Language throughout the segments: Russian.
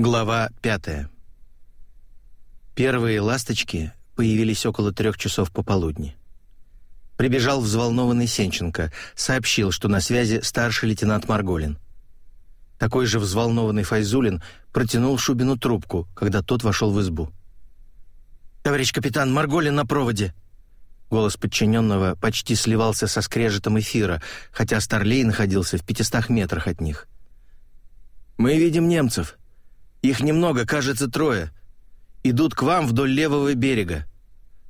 Глава пятая. Первые ласточки появились около трех часов пополудни. Прибежал взволнованный Сенченко, сообщил, что на связи старший лейтенант Марголин. Такой же взволнованный Файзулин протянул Шубину трубку, когда тот вошел в избу. «Товарищ капитан, Марголин на проводе!» Голос подчиненного почти сливался со скрежетом эфира, хотя Старлей находился в пятистах метрах от них. «Мы видим немцев. Их немного, кажется, трое. Идут к вам вдоль левого берега.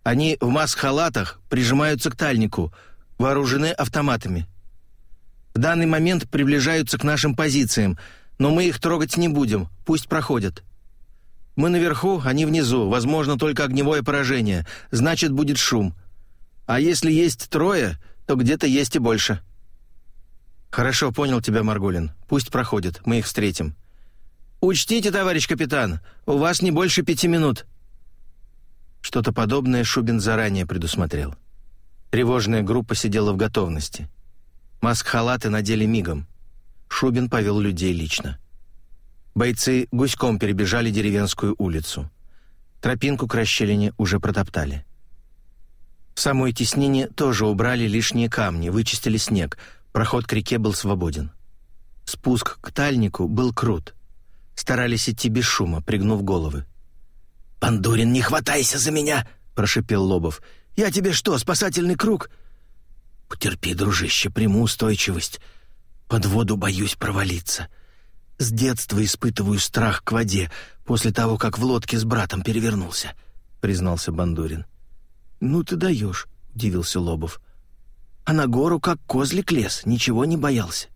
Они в маск-халатах прижимаются к тальнику, вооружены автоматами. В данный момент приближаются к нашим позициям, но мы их трогать не будем, пусть проходят. Мы наверху, они внизу, возможно, только огневое поражение, значит, будет шум. А если есть трое, то где-то есть и больше». «Хорошо, понял тебя, Маргулин. Пусть проходят, мы их встретим». «Учтите, товарищ капитан, у вас не больше пяти минут». Что-то подобное Шубин заранее предусмотрел. Тревожная группа сидела в готовности. Маск-халаты надели мигом. Шубин повел людей лично. Бойцы гуськом перебежали деревенскую улицу. Тропинку к расщелине уже протоптали. В самой теснине тоже убрали лишние камни, вычистили снег, проход к реке был свободен. Спуск к тальнику был крут — старались идти без шума, пригнув головы. «Бандурин, не хватайся за меня!» — прошипел Лобов. «Я тебе что, спасательный круг?» «Потерпи, дружище, приму устойчивость. Под воду боюсь провалиться. С детства испытываю страх к воде после того, как в лодке с братом перевернулся», — признался Бандурин. «Ну ты даешь», — удивился Лобов. «А на гору, как козлик лес, ничего не боялся».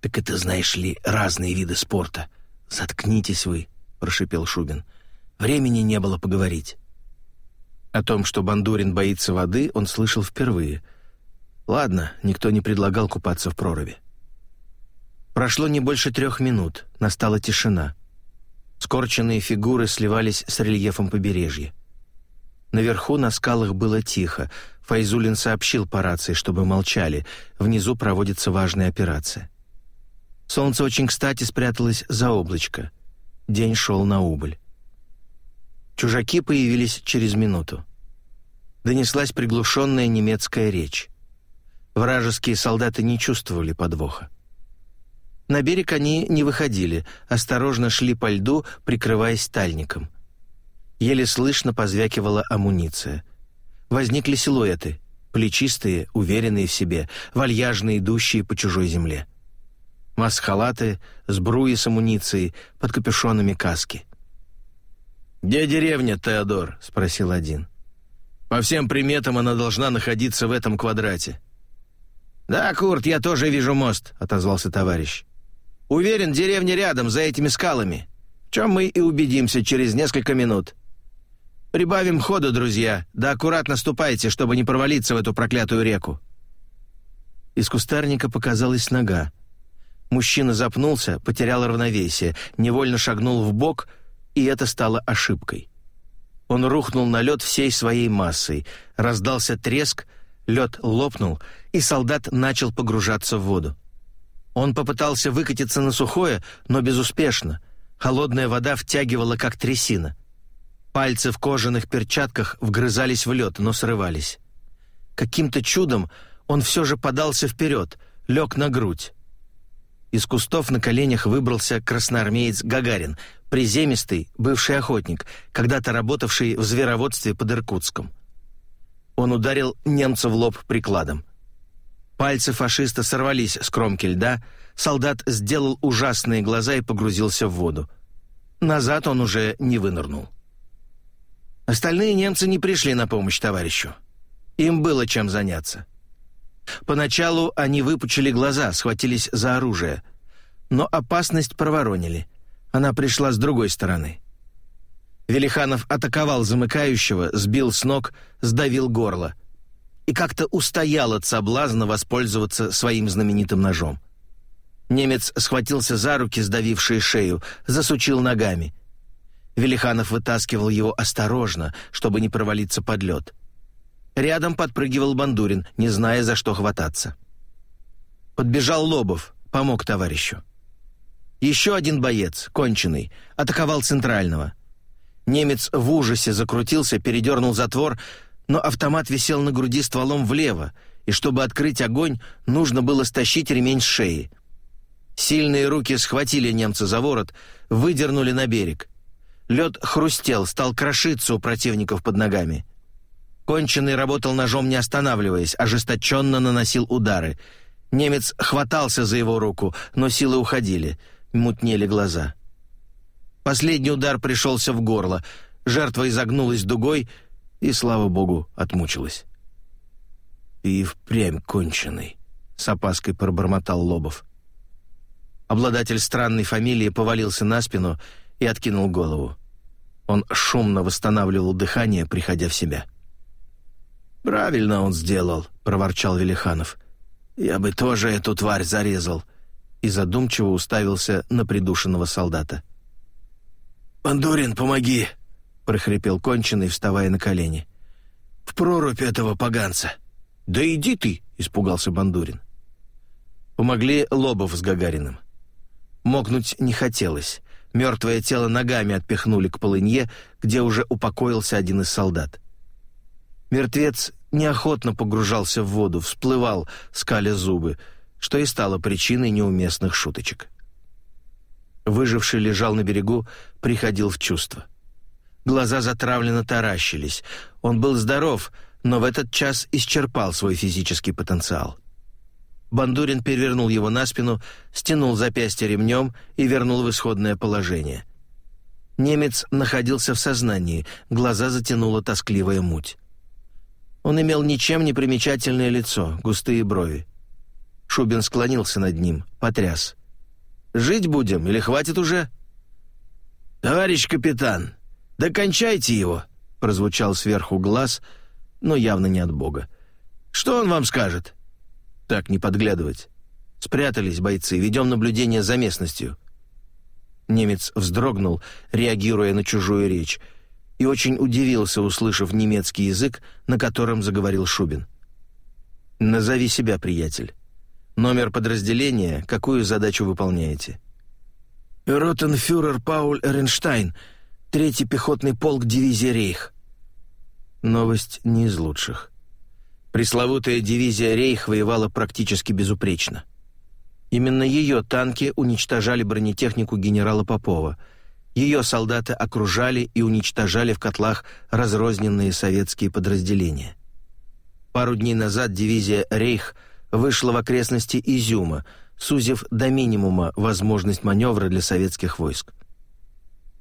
«Так это, знаешь ли, разные виды спорта», «Заткнитесь вы», — прошипел Шубин. «Времени не было поговорить». О том, что Бандурин боится воды, он слышал впервые. Ладно, никто не предлагал купаться в проруби. Прошло не больше трех минут, настала тишина. Скорченные фигуры сливались с рельефом побережья. Наверху на скалах было тихо. Файзулин сообщил по рации, чтобы молчали. Внизу проводится важная операция. Солнце очень кстати спряталось за облачко. День шел на убыль. Чужаки появились через минуту. Донеслась приглушенная немецкая речь. Вражеские солдаты не чувствовали подвоха. На берег они не выходили, осторожно шли по льду, прикрываясь тальником. Еле слышно позвякивала амуниция. Возникли силуэты, плечистые, уверенные в себе, вальяжно идущие по чужой земле маск-халаты, сбруи с амуницией, под капюшонами каски. «Где деревня, Теодор?» — спросил один. «По всем приметам она должна находиться в этом квадрате». «Да, Курт, я тоже вижу мост», — отозвался товарищ. «Уверен, деревня рядом, за этими скалами, в чем мы и убедимся через несколько минут. Прибавим ходу, друзья, да аккуратно ступайте, чтобы не провалиться в эту проклятую реку». Из кустарника показалась нога. Мужчина запнулся, потерял равновесие, невольно шагнул в бок, и это стало ошибкой. Он рухнул на лед всей своей массой, раздался треск, лед лопнул, и солдат начал погружаться в воду. Он попытался выкатиться на сухое, но безуспешно. Холодная вода втягивала, как трясина. Пальцы в кожаных перчатках вгрызались в лед, но срывались. Каким-то чудом он все же подался вперед, лег на грудь. Из кустов на коленях выбрался красноармеец Гагарин, приземистый, бывший охотник, когда-то работавший в звероводстве под Иркутском. Он ударил немца в лоб прикладом. Пальцы фашиста сорвались с кромки льда, солдат сделал ужасные глаза и погрузился в воду. Назад он уже не вынырнул. Остальные немцы не пришли на помощь товарищу. Им было чем заняться. Поначалу они выпучили глаза, схватились за оружие. Но опасность проворонили. Она пришла с другой стороны. Велиханов атаковал замыкающего, сбил с ног, сдавил горло. И как-то устоял от соблазна воспользоваться своим знаменитым ножом. Немец схватился за руки, сдавившие шею, засучил ногами. Велиханов вытаскивал его осторожно, чтобы не провалиться под лед. Рядом подпрыгивал Бандурин, не зная, за что хвататься. Подбежал Лобов, помог товарищу. Еще один боец, конченый, атаковал центрального. Немец в ужасе закрутился, передернул затвор, но автомат висел на груди стволом влево, и чтобы открыть огонь, нужно было стащить ремень с шеи. Сильные руки схватили немца за ворот, выдернули на берег. Лед хрустел, стал крошиться у противников под ногами. Конченый работал ножом не останавливаясь, ожесточенно наносил удары. Немец хватался за его руку, но силы уходили — мутнели глаза. Последний удар пришелся в горло, жертва изогнулась дугой и, слава богу, отмучилась. «И впрямь конченый», — с опаской пробормотал Лобов. Обладатель странной фамилии повалился на спину и откинул голову. Он шумно восстанавливал дыхание, приходя в себя. «Правильно он сделал», — проворчал Велиханов. «Я бы тоже эту тварь зарезал и задумчиво уставился на придушенного солдата. «Бандурин, помоги!» — прохрипел конченый, вставая на колени. «В прорубь этого поганца!» «Да иди ты!» — испугался Бандурин. Помогли Лобов с Гагариным. Мокнуть не хотелось. Мертвое тело ногами отпихнули к полынье, где уже упокоился один из солдат. Мертвец неохотно погружался в воду, всплывал, скаля зубы, что и стало причиной неуместных шуточек. Выживший лежал на берегу, приходил в чувство. Глаза затравленно таращились. Он был здоров, но в этот час исчерпал свой физический потенциал. Бандурин перевернул его на спину, стянул запястье ремнем и вернул в исходное положение. Немец находился в сознании, глаза затянула тоскливая муть. Он имел ничем не примечательное лицо, густые брови. Шубин склонился над ним, потряс. «Жить будем или хватит уже?» «Товарищ капитан, докончайте его!» прозвучал сверху глаз, но явно не от Бога. «Что он вам скажет?» «Так, не подглядывать. Спрятались бойцы, ведем наблюдение за местностью». Немец вздрогнул, реагируя на чужую речь, и очень удивился, услышав немецкий язык, на котором заговорил Шубин. «Назови себя, приятель». Номер подразделения, какую задачу выполняете? Ротенфюрер Пауль Эренштайн, третий пехотный полк дивизии Рейх. Новость не из лучших. Пресловутая дивизия Рейх воевала практически безупречно. Именно ее танки уничтожали бронетехнику генерала Попова. Ее солдаты окружали и уничтожали в котлах разрозненные советские подразделения. Пару дней назад дивизия Рейх – вышла в окрестности Изюма, сузив до минимума возможность маневра для советских войск.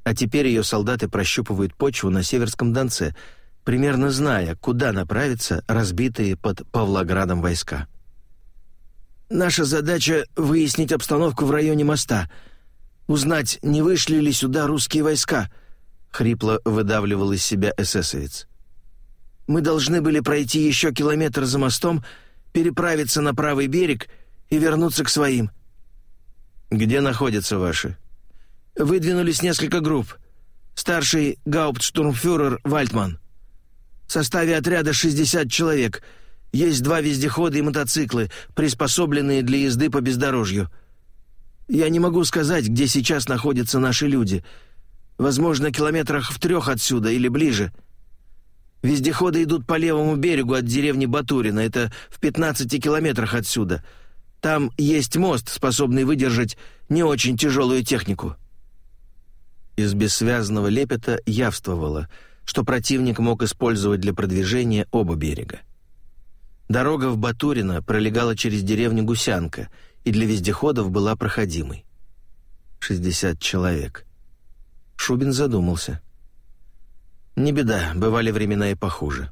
А теперь ее солдаты прощупывают почву на Северском Донце, примерно зная, куда направиться разбитые под Павлоградом войска. «Наша задача — выяснить обстановку в районе моста, узнать, не вышли ли сюда русские войска», — хрипло выдавливал из себя эсэсовец. «Мы должны были пройти еще километр за мостом переправиться на правый берег и вернуться к своим». «Где находятся ваши?» «Выдвинулись несколько групп. Старший гауптштурмфюрер Вальтман. В составе отряда 60 человек. Есть два вездехода и мотоциклы, приспособленные для езды по бездорожью. Я не могу сказать, где сейчас находятся наши люди. Возможно, километрах в трех отсюда или ближе». Вездеходы идут по левому берегу от деревни Батурина, это в 15 километрах отсюда. Там есть мост, способный выдержать не очень тяжелую технику». Из бессвязного лепета явствовало, что противник мог использовать для продвижения оба берега. Дорога в Батурино пролегала через деревню Гусянка и для вездеходов была проходимой. 60 человек. Шубин задумался. Не беда, бывали времена и похуже.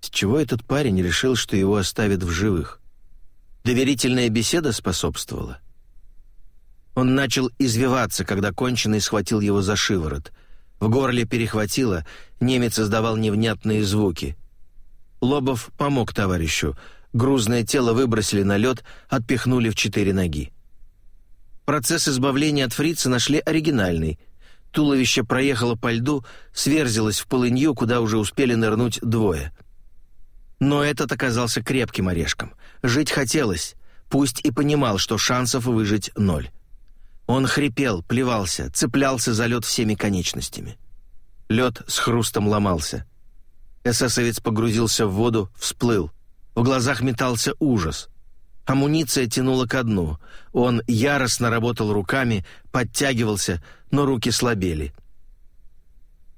С чего этот парень решил, что его оставят в живых? Доверительная беседа способствовала. Он начал извиваться, когда конченый схватил его за шиворот. В горле перехватило, немец издавал невнятные звуки. Лобов помог товарищу. Грузное тело выбросили на лед, отпихнули в четыре ноги. Процесс избавления от фрица нашли оригинальный — Туловище проехало по льду, сверзилось в полынью, куда уже успели нырнуть двое. Но этот оказался крепким орешком. Жить хотелось, пусть и понимал, что шансов выжить ноль. Он хрипел, плевался, цеплялся за лед всеми конечностями. Лед с хрустом ломался. Эсэсовец погрузился в воду, всплыл. В глазах метался ужас. Амуниция тянула ко дну. Он яростно работал руками, подтягивался, но руки слабели.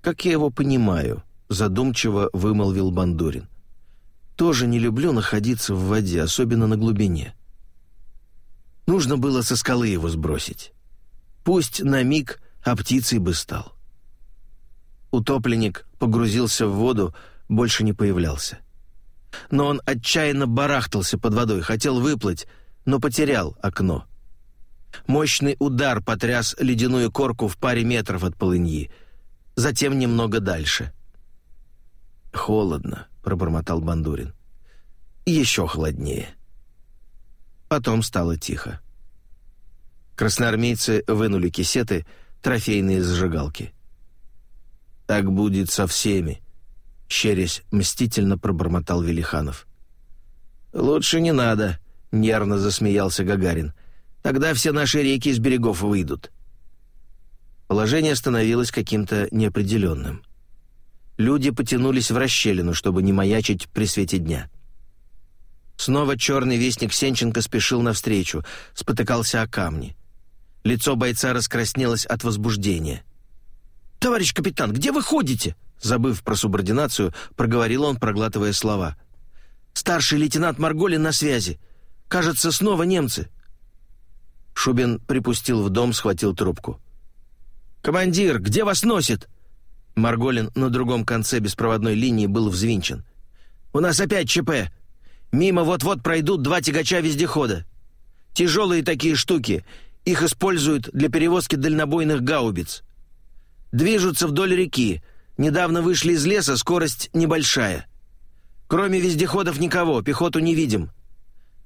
«Как я его понимаю», — задумчиво вымолвил Бандурин. «Тоже не люблю находиться в воде, особенно на глубине. Нужно было со скалы его сбросить. Пусть на миг, а птицей бы стал. Утопленник погрузился в воду, больше не появлялся. Но он отчаянно барахтался под водой, хотел выплыть, но потерял окно. Мощный удар потряс ледяную корку в паре метров от полыньи, затем немного дальше. «Холодно», — пробормотал Бандурин. «Еще холоднее». Потом стало тихо. Красноармейцы вынули кисеты, трофейные зажигалки. «Так будет со всеми», — щерясь мстительно пробормотал Велиханов. «Лучше не надо», — нервно засмеялся Гагарин. «Тогда все наши реки из берегов выйдут». Положение становилось каким-то неопределенным. Люди потянулись в расщелину, чтобы не маячить при свете дня. Снова черный вестник Сенченко спешил навстречу, спотыкался о камни. Лицо бойца раскраснелось от возбуждения. «Товарищ капитан, где вы ходите?» Забыв про субординацию, проговорил он, проглатывая слова. «Старший лейтенант Марголин на связи. Кажется, снова немцы». Шубин припустил в дом, схватил трубку. «Командир, где вас носит?» Марголин на другом конце беспроводной линии был взвинчен. «У нас опять ЧП. Мимо вот-вот пройдут два тягача-вездехода. Тяжелые такие штуки, их используют для перевозки дальнобойных гаубиц. Движутся вдоль реки. Недавно вышли из леса, скорость небольшая. Кроме вездеходов никого, пехоту не видим.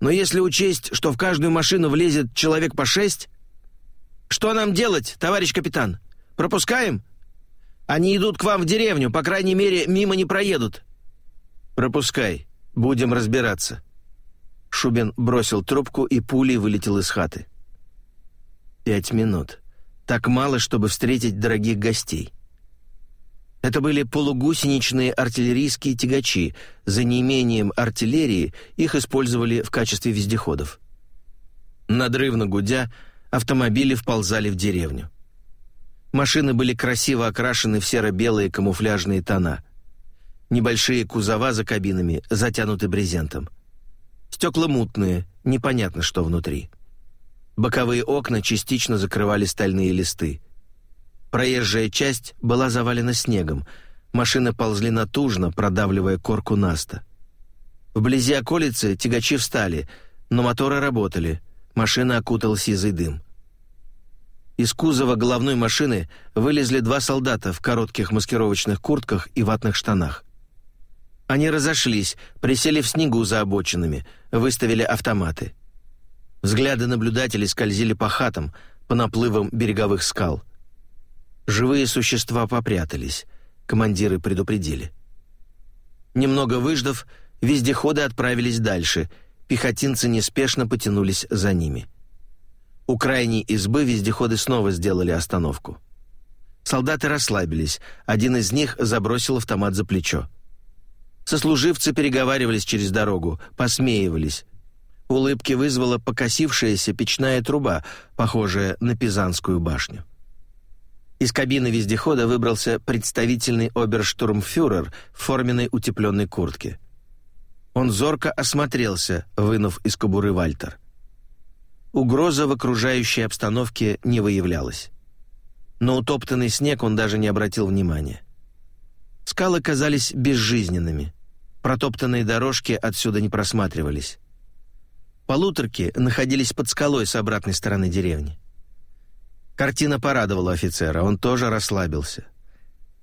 Но если учесть, что в каждую машину влезет человек по шесть... Что нам делать, товарищ капитан? Пропускаем? Они идут к вам в деревню, по крайней мере, мимо не проедут. Пропускай, будем разбираться. Шубин бросил трубку и пулей вылетел из хаты. Пять минут. Так мало, чтобы встретить дорогих гостей. Это были полугусеничные артиллерийские тягачи. За неимением артиллерии их использовали в качестве вездеходов. Надрывно гудя, автомобили вползали в деревню. Машины были красиво окрашены в серо-белые камуфляжные тона. Небольшие кузова за кабинами затянуты брезентом. Стекла мутные, непонятно, что внутри. Боковые окна частично закрывали стальные листы. Проезжая часть была завалена снегом. Машины ползли натужно, продавливая корку наста. Вблизи околицы тягачи встали, но моторы работали. Машина окутал сизый дым. Из кузова головной машины вылезли два солдата в коротких маскировочных куртках и ватных штанах. Они разошлись, присели в снегу за обочинами, выставили автоматы. Взгляды наблюдателей скользили по хатам, по наплывам береговых скал. Живые существа попрятались, командиры предупредили. Немного выждав, вездеходы отправились дальше, пехотинцы неспешно потянулись за ними. У крайней избы вездеходы снова сделали остановку. Солдаты расслабились, один из них забросил автомат за плечо. Сослуживцы переговаривались через дорогу, посмеивались, Улыбки вызвала покосившаяся печная труба, похожая на Пизанскую башню. Из кабины вездехода выбрался представительный оберштурмфюрер в форменной утепленной куртке. Он зорко осмотрелся, вынув из кобуры Вальтер. Угроза в окружающей обстановке не выявлялась. Но утоптанный снег он даже не обратил внимания. Скалы казались безжизненными. Протоптанные дорожки отсюда не просматривались. Полуторки находились под скалой с обратной стороны деревни. Картина порадовала офицера, он тоже расслабился.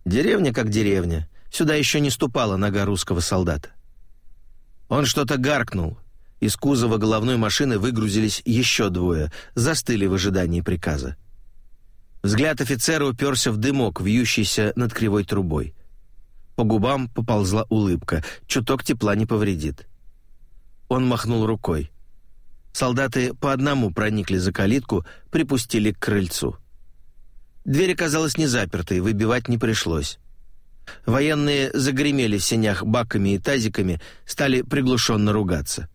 Деревня как деревня, сюда еще не ступала нога русского солдата. Он что-то гаркнул. Из кузова головной машины выгрузились еще двое, застыли в ожидании приказа. Взгляд офицера уперся в дымок, вьющийся над кривой трубой. По губам поползла улыбка, чуток тепла не повредит. Он махнул рукой. Солдаты по одному проникли за калитку, припустили к крыльцу. Дверь оказалась не запертой, выбивать не пришлось. Военные загремели в сенях баками и тазиками, стали приглушенно ругаться.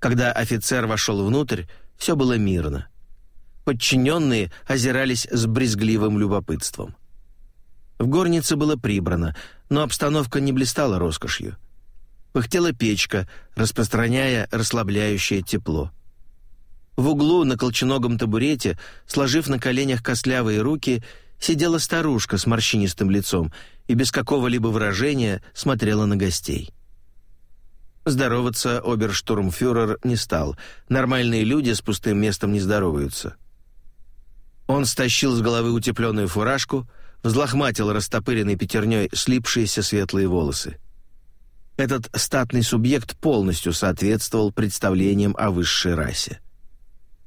Когда офицер вошел внутрь, все было мирно. Подчиненные озирались с брезгливым любопытством. В горнице было прибрано, но обстановка не блистала роскошью. Пыхтела печка, распространяя расслабляющее тепло. В углу на колченогом табурете, сложив на коленях костлявые руки, сидела старушка с морщинистым лицом и без какого-либо выражения смотрела на гостей. Здороваться оберштурмфюрер не стал. Нормальные люди с пустым местом не здороваются. Он стащил с головы утепленную фуражку, взлохматил растопыренной пятерней слипшиеся светлые волосы. Этот статный субъект полностью соответствовал представлениям о высшей расе.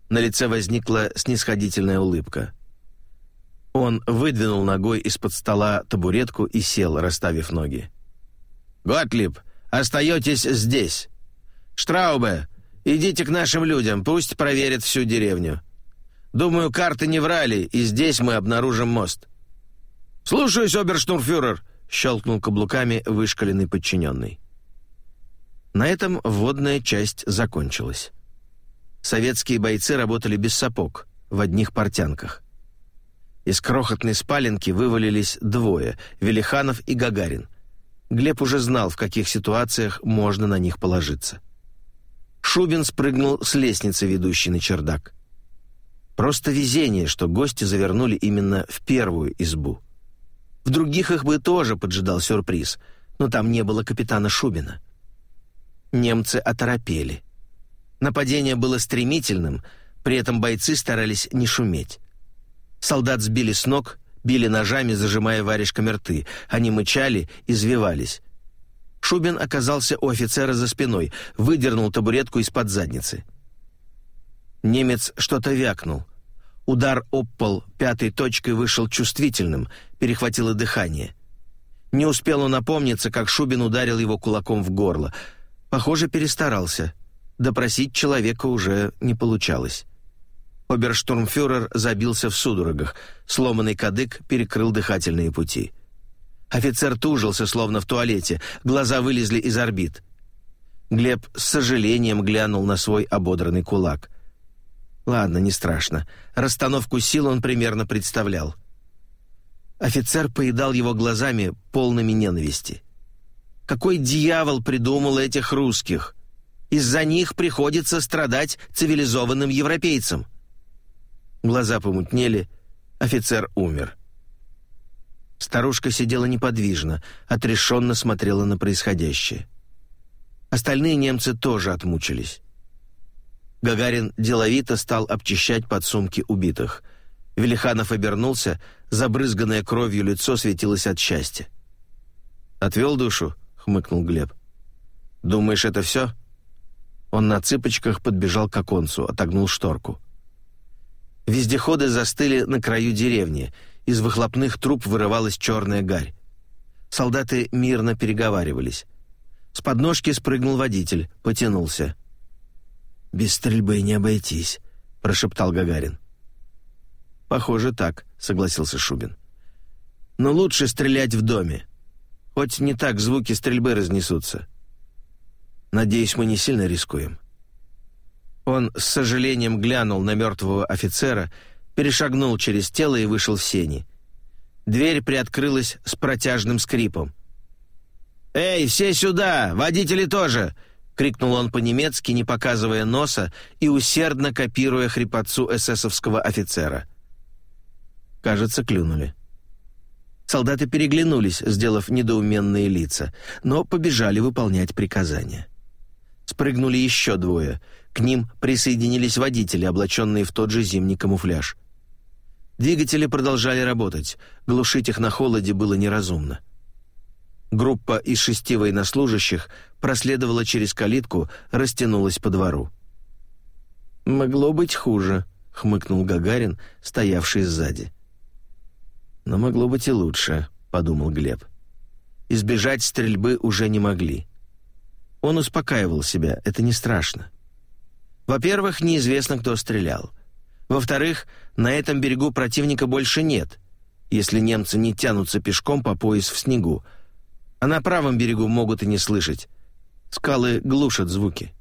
На лице возникла снисходительная улыбка. Он выдвинул ногой из-под стола табуретку и сел, расставив ноги. «Готлиб, остаетесь здесь. Штраубе, идите к нашим людям, пусть проверят всю деревню. Думаю, карты не врали, и здесь мы обнаружим мост». «Слушаюсь, оберштурмфюрер», — щелкнул каблуками вышкаленный подчиненный. На этом вводная часть закончилась. Советские бойцы работали без сапог, в одних портянках. Из крохотной спаленки вывалились двое — Велиханов и Гагарин. Глеб уже знал, в каких ситуациях можно на них положиться. Шубин спрыгнул с лестницы, ведущей на чердак. Просто везение, что гости завернули именно в первую избу. В других их бы тоже поджидал сюрприз, но там не было капитана Шубина. Немцы оторопели. Нападение было стремительным, при этом бойцы старались не шуметь. Солдат сбили с ног, били ножами, зажимая варежками рты. Они мычали, извивались. Шубин оказался у офицера за спиной, выдернул табуретку из-под задницы. Немец что-то вякнул. Удар об пол пятой точкой вышел чувствительным, перехватило дыхание. Не успел он опомниться, как Шубин ударил его кулаком в горло. Похоже, перестарался. Допросить человека уже не получалось. Оберштурмфюрер забился в судорогах. Сломанный кадык перекрыл дыхательные пути. Офицер тужился, словно в туалете. Глаза вылезли из орбит. Глеб с сожалением глянул на свой ободранный кулак. Ладно, не страшно. Расстановку сил он примерно представлял. Офицер поедал его глазами, полными ненависти. Какой дьявол придумал этих русских? Из-за них приходится страдать цивилизованным европейцам. Глаза помутнели, офицер умер. Старушка сидела неподвижно, отрешенно смотрела на происходящее. Остальные немцы тоже отмучились. Гагарин деловито стал обчищать подсумки убитых. Велиханов обернулся, забрызганное кровью лицо светилось от счастья. «Отвел душу?» — хмыкнул Глеб. «Думаешь, это все?» Он на цыпочках подбежал к оконцу, отогнул шторку. Вездеходы застыли на краю деревни. Из выхлопных труб вырывалась черная гарь. Солдаты мирно переговаривались. С подножки спрыгнул водитель, потянулся. «Без стрельбы не обойтись», — прошептал Гагарин. «Похоже, так», — согласился Шубин. «Но лучше стрелять в доме. Хоть не так звуки стрельбы разнесутся. Надеюсь, мы не сильно рискуем». Он с сожалением глянул на мертвого офицера, перешагнул через тело и вышел в сени. Дверь приоткрылась с протяжным скрипом. «Эй, все сюда! Водители тоже!» — крикнул он по-немецки, не показывая носа и усердно копируя хрипотцу эсэсовского офицера. Кажется, клюнули. Солдаты переглянулись, сделав недоуменные лица, но побежали выполнять приказания. Спрыгнули еще двое — к ним присоединились водители, облаченные в тот же зимний камуфляж. Двигатели продолжали работать, глушить их на холоде было неразумно. Группа из шести военнослужащих проследовала через калитку, растянулась по двору. «Могло быть хуже», — хмыкнул Гагарин, стоявший сзади. «Но могло быть и лучше», — подумал Глеб. Избежать стрельбы уже не могли. Он успокаивал себя, это не страшно. Во-первых, неизвестно, кто стрелял. Во-вторых, на этом берегу противника больше нет, если немцы не тянутся пешком по пояс в снегу. А на правом берегу могут и не слышать. Скалы глушат звуки.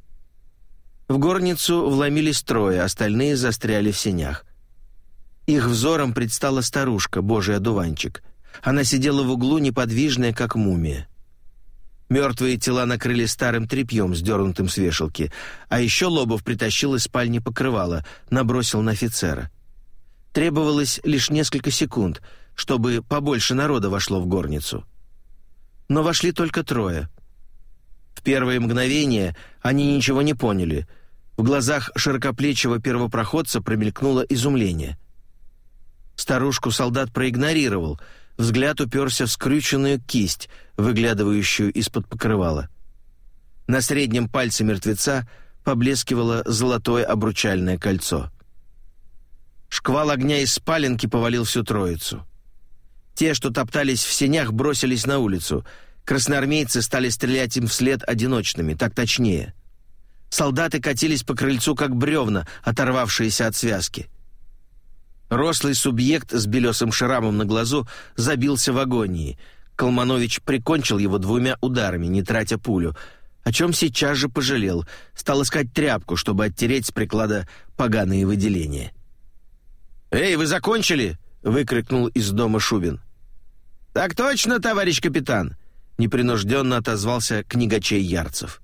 В горницу вломились трое, остальные застряли в сенях. Их взором предстала старушка, божий одуванчик. Она сидела в углу, неподвижная, как мумия. Мертвые тела накрыли старым тряпьем, сдернутым с вешалки, а еще Лобов притащил из спальни покрывало, набросил на офицера. Требовалось лишь несколько секунд, чтобы побольше народа вошло в горницу. Но вошли только трое. В первое мгновение они ничего не поняли. В глазах широкоплечего первопроходца промелькнуло изумление. Старушку солдат проигнорировал — взгляд уперся в скрюченную кисть, выглядывающую из-под покрывала. На среднем пальце мертвеца поблескивало золотое обручальное кольцо. Шквал огня из спаленки повалил всю троицу. Те, что топтались в сенях, бросились на улицу. Красноармейцы стали стрелять им вслед одиночными, так точнее. Солдаты катились по крыльцу, как бревна, оторвавшиеся от связки. Рослый субъект с белесым шрамом на глазу забился в агонии. Колманович прикончил его двумя ударами, не тратя пулю, о чем сейчас же пожалел. Стал искать тряпку, чтобы оттереть с приклада поганые выделения. «Эй, вы закончили?» — выкрикнул из дома Шубин. «Так точно, товарищ капитан!» — непринужденно отозвался книгачей Ярцев.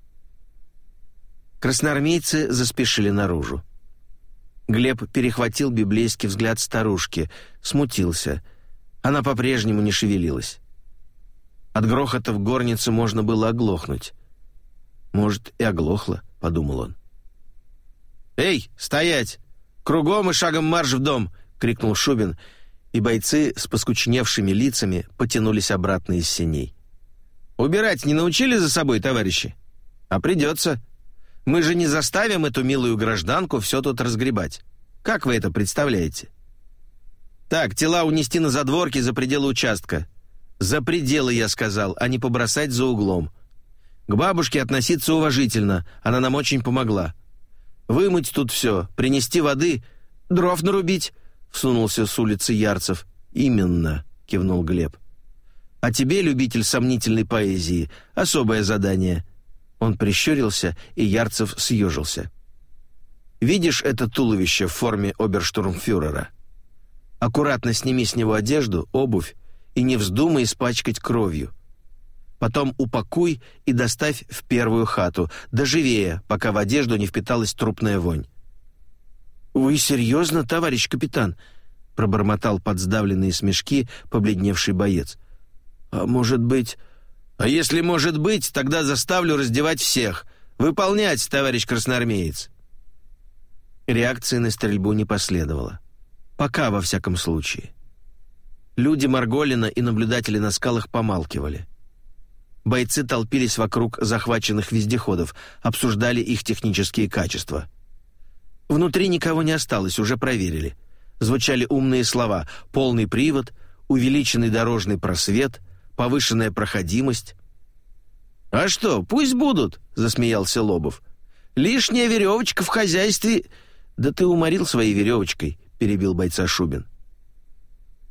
Красноармейцы заспешили наружу. Глеб перехватил библейский взгляд старушки, смутился. Она по-прежнему не шевелилась. От грохота в горнице можно было оглохнуть. «Может, и оглохло», — подумал он. «Эй, стоять! Кругом и шагом марш в дом!» — крикнул Шубин, и бойцы с поскучневшими лицами потянулись обратно из сеней. «Убирать не научили за собой, товарищи? А придется. Мы же не заставим эту милую гражданку все тут разгребать. Как вы это представляете? Так, тела унести на задворки за пределы участка. За пределы, я сказал, а не побросать за углом. К бабушке относиться уважительно, она нам очень помогла. Вымыть тут все, принести воды, дров нарубить, всунулся с улицы Ярцев. Именно, кивнул Глеб. А тебе, любитель сомнительной поэзии, особое задание. Он прищурился, и Ярцев съежился. «Видишь это туловище в форме оберштурмфюрера? Аккуратно сними с него одежду, обувь и не вздумай испачкать кровью. Потом упакуй и доставь в первую хату, доживее, пока в одежду не впиталась трупная вонь». «Вы серьезно, товарищ капитан?» — пробормотал под сдавленные смешки побледневший боец. «А может быть...» А если может быть, тогда заставлю раздевать всех. Выполнять, товарищ красноармеец. Реакции на стрельбу не последовало. Пока, во всяком случае. Люди Марголина и наблюдатели на скалах помалкивали. Бойцы толпились вокруг захваченных вездеходов, обсуждали их технические качества. Внутри никого не осталось, уже проверили. Звучали умные слова «полный привод», «увеличенный дорожный просвет», повышенная проходимость. «А что, пусть будут», — засмеялся Лобов. «Лишняя веревочка в хозяйстве...» «Да ты уморил своей веревочкой», — перебил бойца Шубин.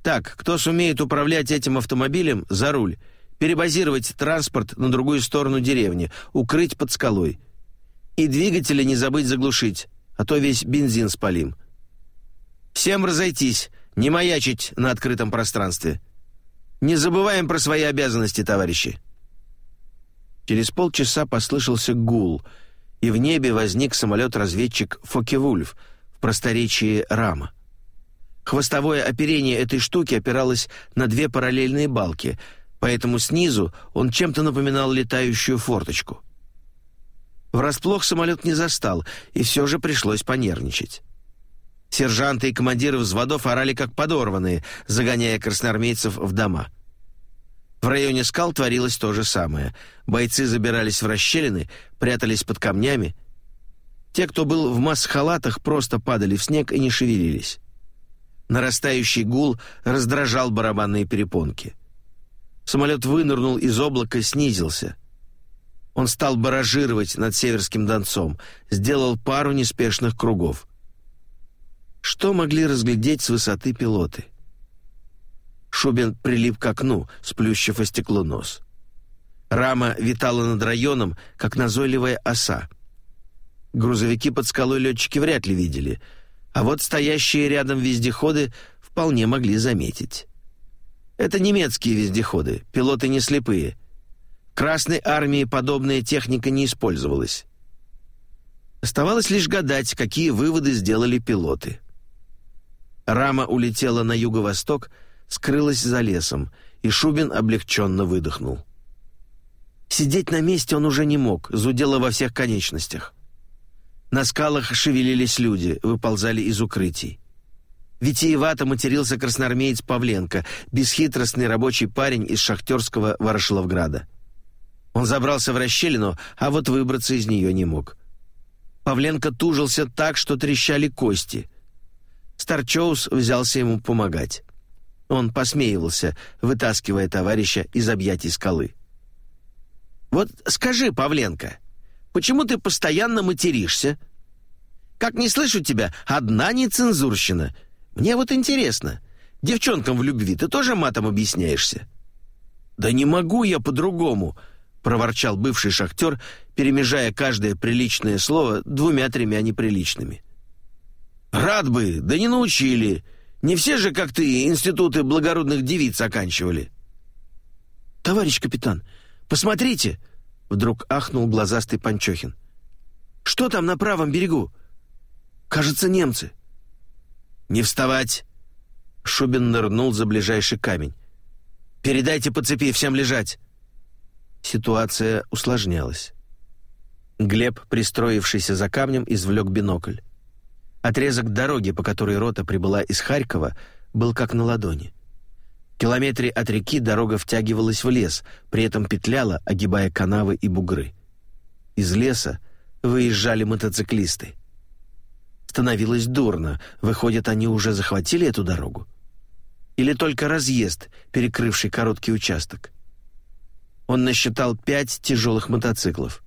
«Так, кто сумеет управлять этим автомобилем, за руль. Перебазировать транспорт на другую сторону деревни, укрыть под скалой. И двигатели не забыть заглушить, а то весь бензин спалим. Всем разойтись, не маячить на открытом пространстве. Не забываем про свои обязанности, товарищи». Через полчаса послышался гул, и в небе возник самолет-разведчик Фоке-Вульф в просторечии Рама. Хвостовое оперение этой штуки опиралось на две параллельные балки, поэтому снизу он чем-то напоминал летающую форточку. Врасплох самолет не застал, и все же пришлось понервничать. Сержанты и командиры взводов орали как подорванные, загоняя красноармейцев в дома. В районе скал творилось то же самое. Бойцы забирались в расщелины, прятались под камнями. Те, кто был в масс-халатах, просто падали в снег и не шевелились. Нарастающий гул раздражал барабанные перепонки. Самолет вынырнул из облака, снизился. Он стал баражировать над Северским Донцом, сделал пару неспешных кругов. Что могли разглядеть с высоты пилоты? Шубин прилип к окну, сплющив о стекло нос. Рама витала над районом, как назойливая оса. Грузовики под скалой летчики вряд ли видели, а вот стоящие рядом вездеходы вполне могли заметить. Это немецкие вездеходы, пилоты не слепые. Красной армии подобная техника не использовалась. Оставалось лишь гадать, какие выводы сделали пилоты. Рама улетела на юго-восток, скрылась за лесом, и Шубин облегченно выдохнул. Сидеть на месте он уже не мог, зудело во всех конечностях. На скалах шевелились люди, выползали из укрытий. Витиевато матерился красноармеец Павленко, бесхитростный рабочий парень из шахтерского Ворошиловграда. Он забрался в расщелину, а вот выбраться из нее не мог. Павленко тужился так, что трещали кости. Старчоус взялся ему помогать. Он посмеивался, вытаскивая товарища из объятий скалы. «Вот скажи, Павленко, почему ты постоянно материшься? Как не слышу тебя, одна нецензурщина. Мне вот интересно, девчонкам в любви ты тоже матом объясняешься?» «Да не могу я по-другому», — проворчал бывший шахтер, перемежая каждое приличное слово двумя-тремя неприличными. «Рад бы, да не научили. Не все же, как ты, институты благородных девиц оканчивали». «Товарищ капитан, посмотрите!» — вдруг ахнул глазастый Панчохин. «Что там на правом берегу?» «Кажется, немцы». «Не вставать!» Шубин нырнул за ближайший камень. «Передайте по цепи, всем лежать!» Ситуация усложнялась. Глеб, пристроившийся за камнем, извлек бинокль. Отрезок дороги, по которой рота прибыла из Харькова, был как на ладони. В километре от реки дорога втягивалась в лес, при этом петляла, огибая канавы и бугры. Из леса выезжали мотоциклисты. Становилось дурно. Выходит, они уже захватили эту дорогу? Или только разъезд, перекрывший короткий участок? Он насчитал пять тяжелых мотоциклов.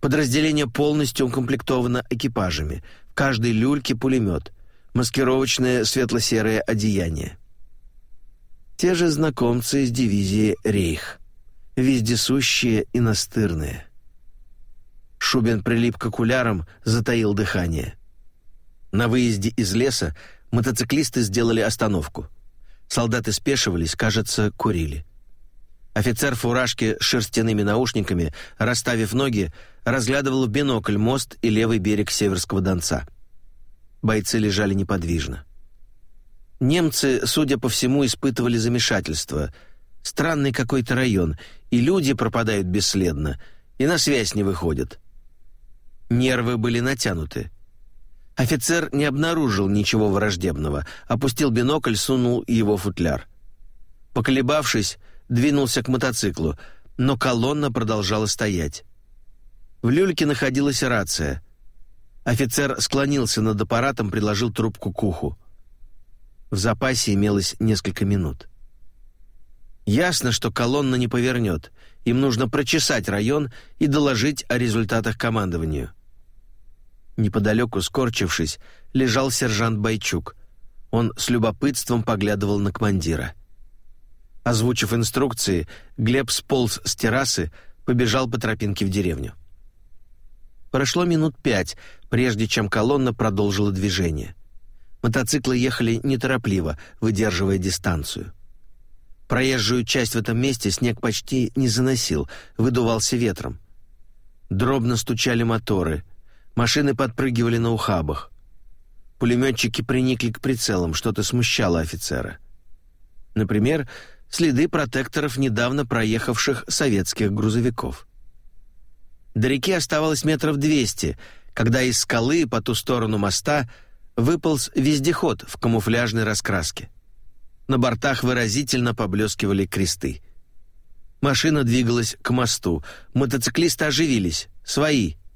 Подразделение полностью укомплектовано экипажами. Каждой люльке пулемет. Маскировочное светло-серое одеяние. Те же знакомцы из дивизии «Рейх». Вездесущие и настырные. Шубин прилип к окулярам, затаил дыхание. На выезде из леса мотоциклисты сделали остановку. Солдаты спешивались, кажется, курили. Офицер в фуражке с шерстяными наушниками, расставив ноги, разглядывал в бинокль мост и левый берег Северского Донца. Бойцы лежали неподвижно. Немцы, судя по всему, испытывали замешательство. Странный какой-то район, и люди пропадают бесследно, и на связь не выходят. Нервы были натянуты. Офицер не обнаружил ничего враждебного, опустил бинокль, сунул его в футляр. Поколебавшись, двинулся к мотоциклу, но колонна продолжала стоять. В люльке находилась рация. Офицер склонился над аппаратом, приложил трубку к уху. В запасе имелось несколько минут. Ясно, что колонна не повернет. Им нужно прочесать район и доложить о результатах командованию. Неподалеку, скорчившись, лежал сержант Байчук. Он с любопытством поглядывал на командира. Озвучив инструкции, Глеб сполз с террасы, побежал по тропинке в деревню. Прошло минут пять, прежде чем колонна продолжила движение. Мотоциклы ехали неторопливо, выдерживая дистанцию. Проезжую часть в этом месте снег почти не заносил, выдувался ветром. Дробно стучали моторы — Машины подпрыгивали на ухабах. Пулеметчики приникли к прицелам, что-то смущало офицера. Например, следы протекторов недавно проехавших советских грузовиков. До реки оставалось метров двести, когда из скалы по ту сторону моста выполз вездеход в камуфляжной раскраске. На бортах выразительно поблескивали кресты. Машина двигалась к мосту. Мотоциклисты оживились. Свои —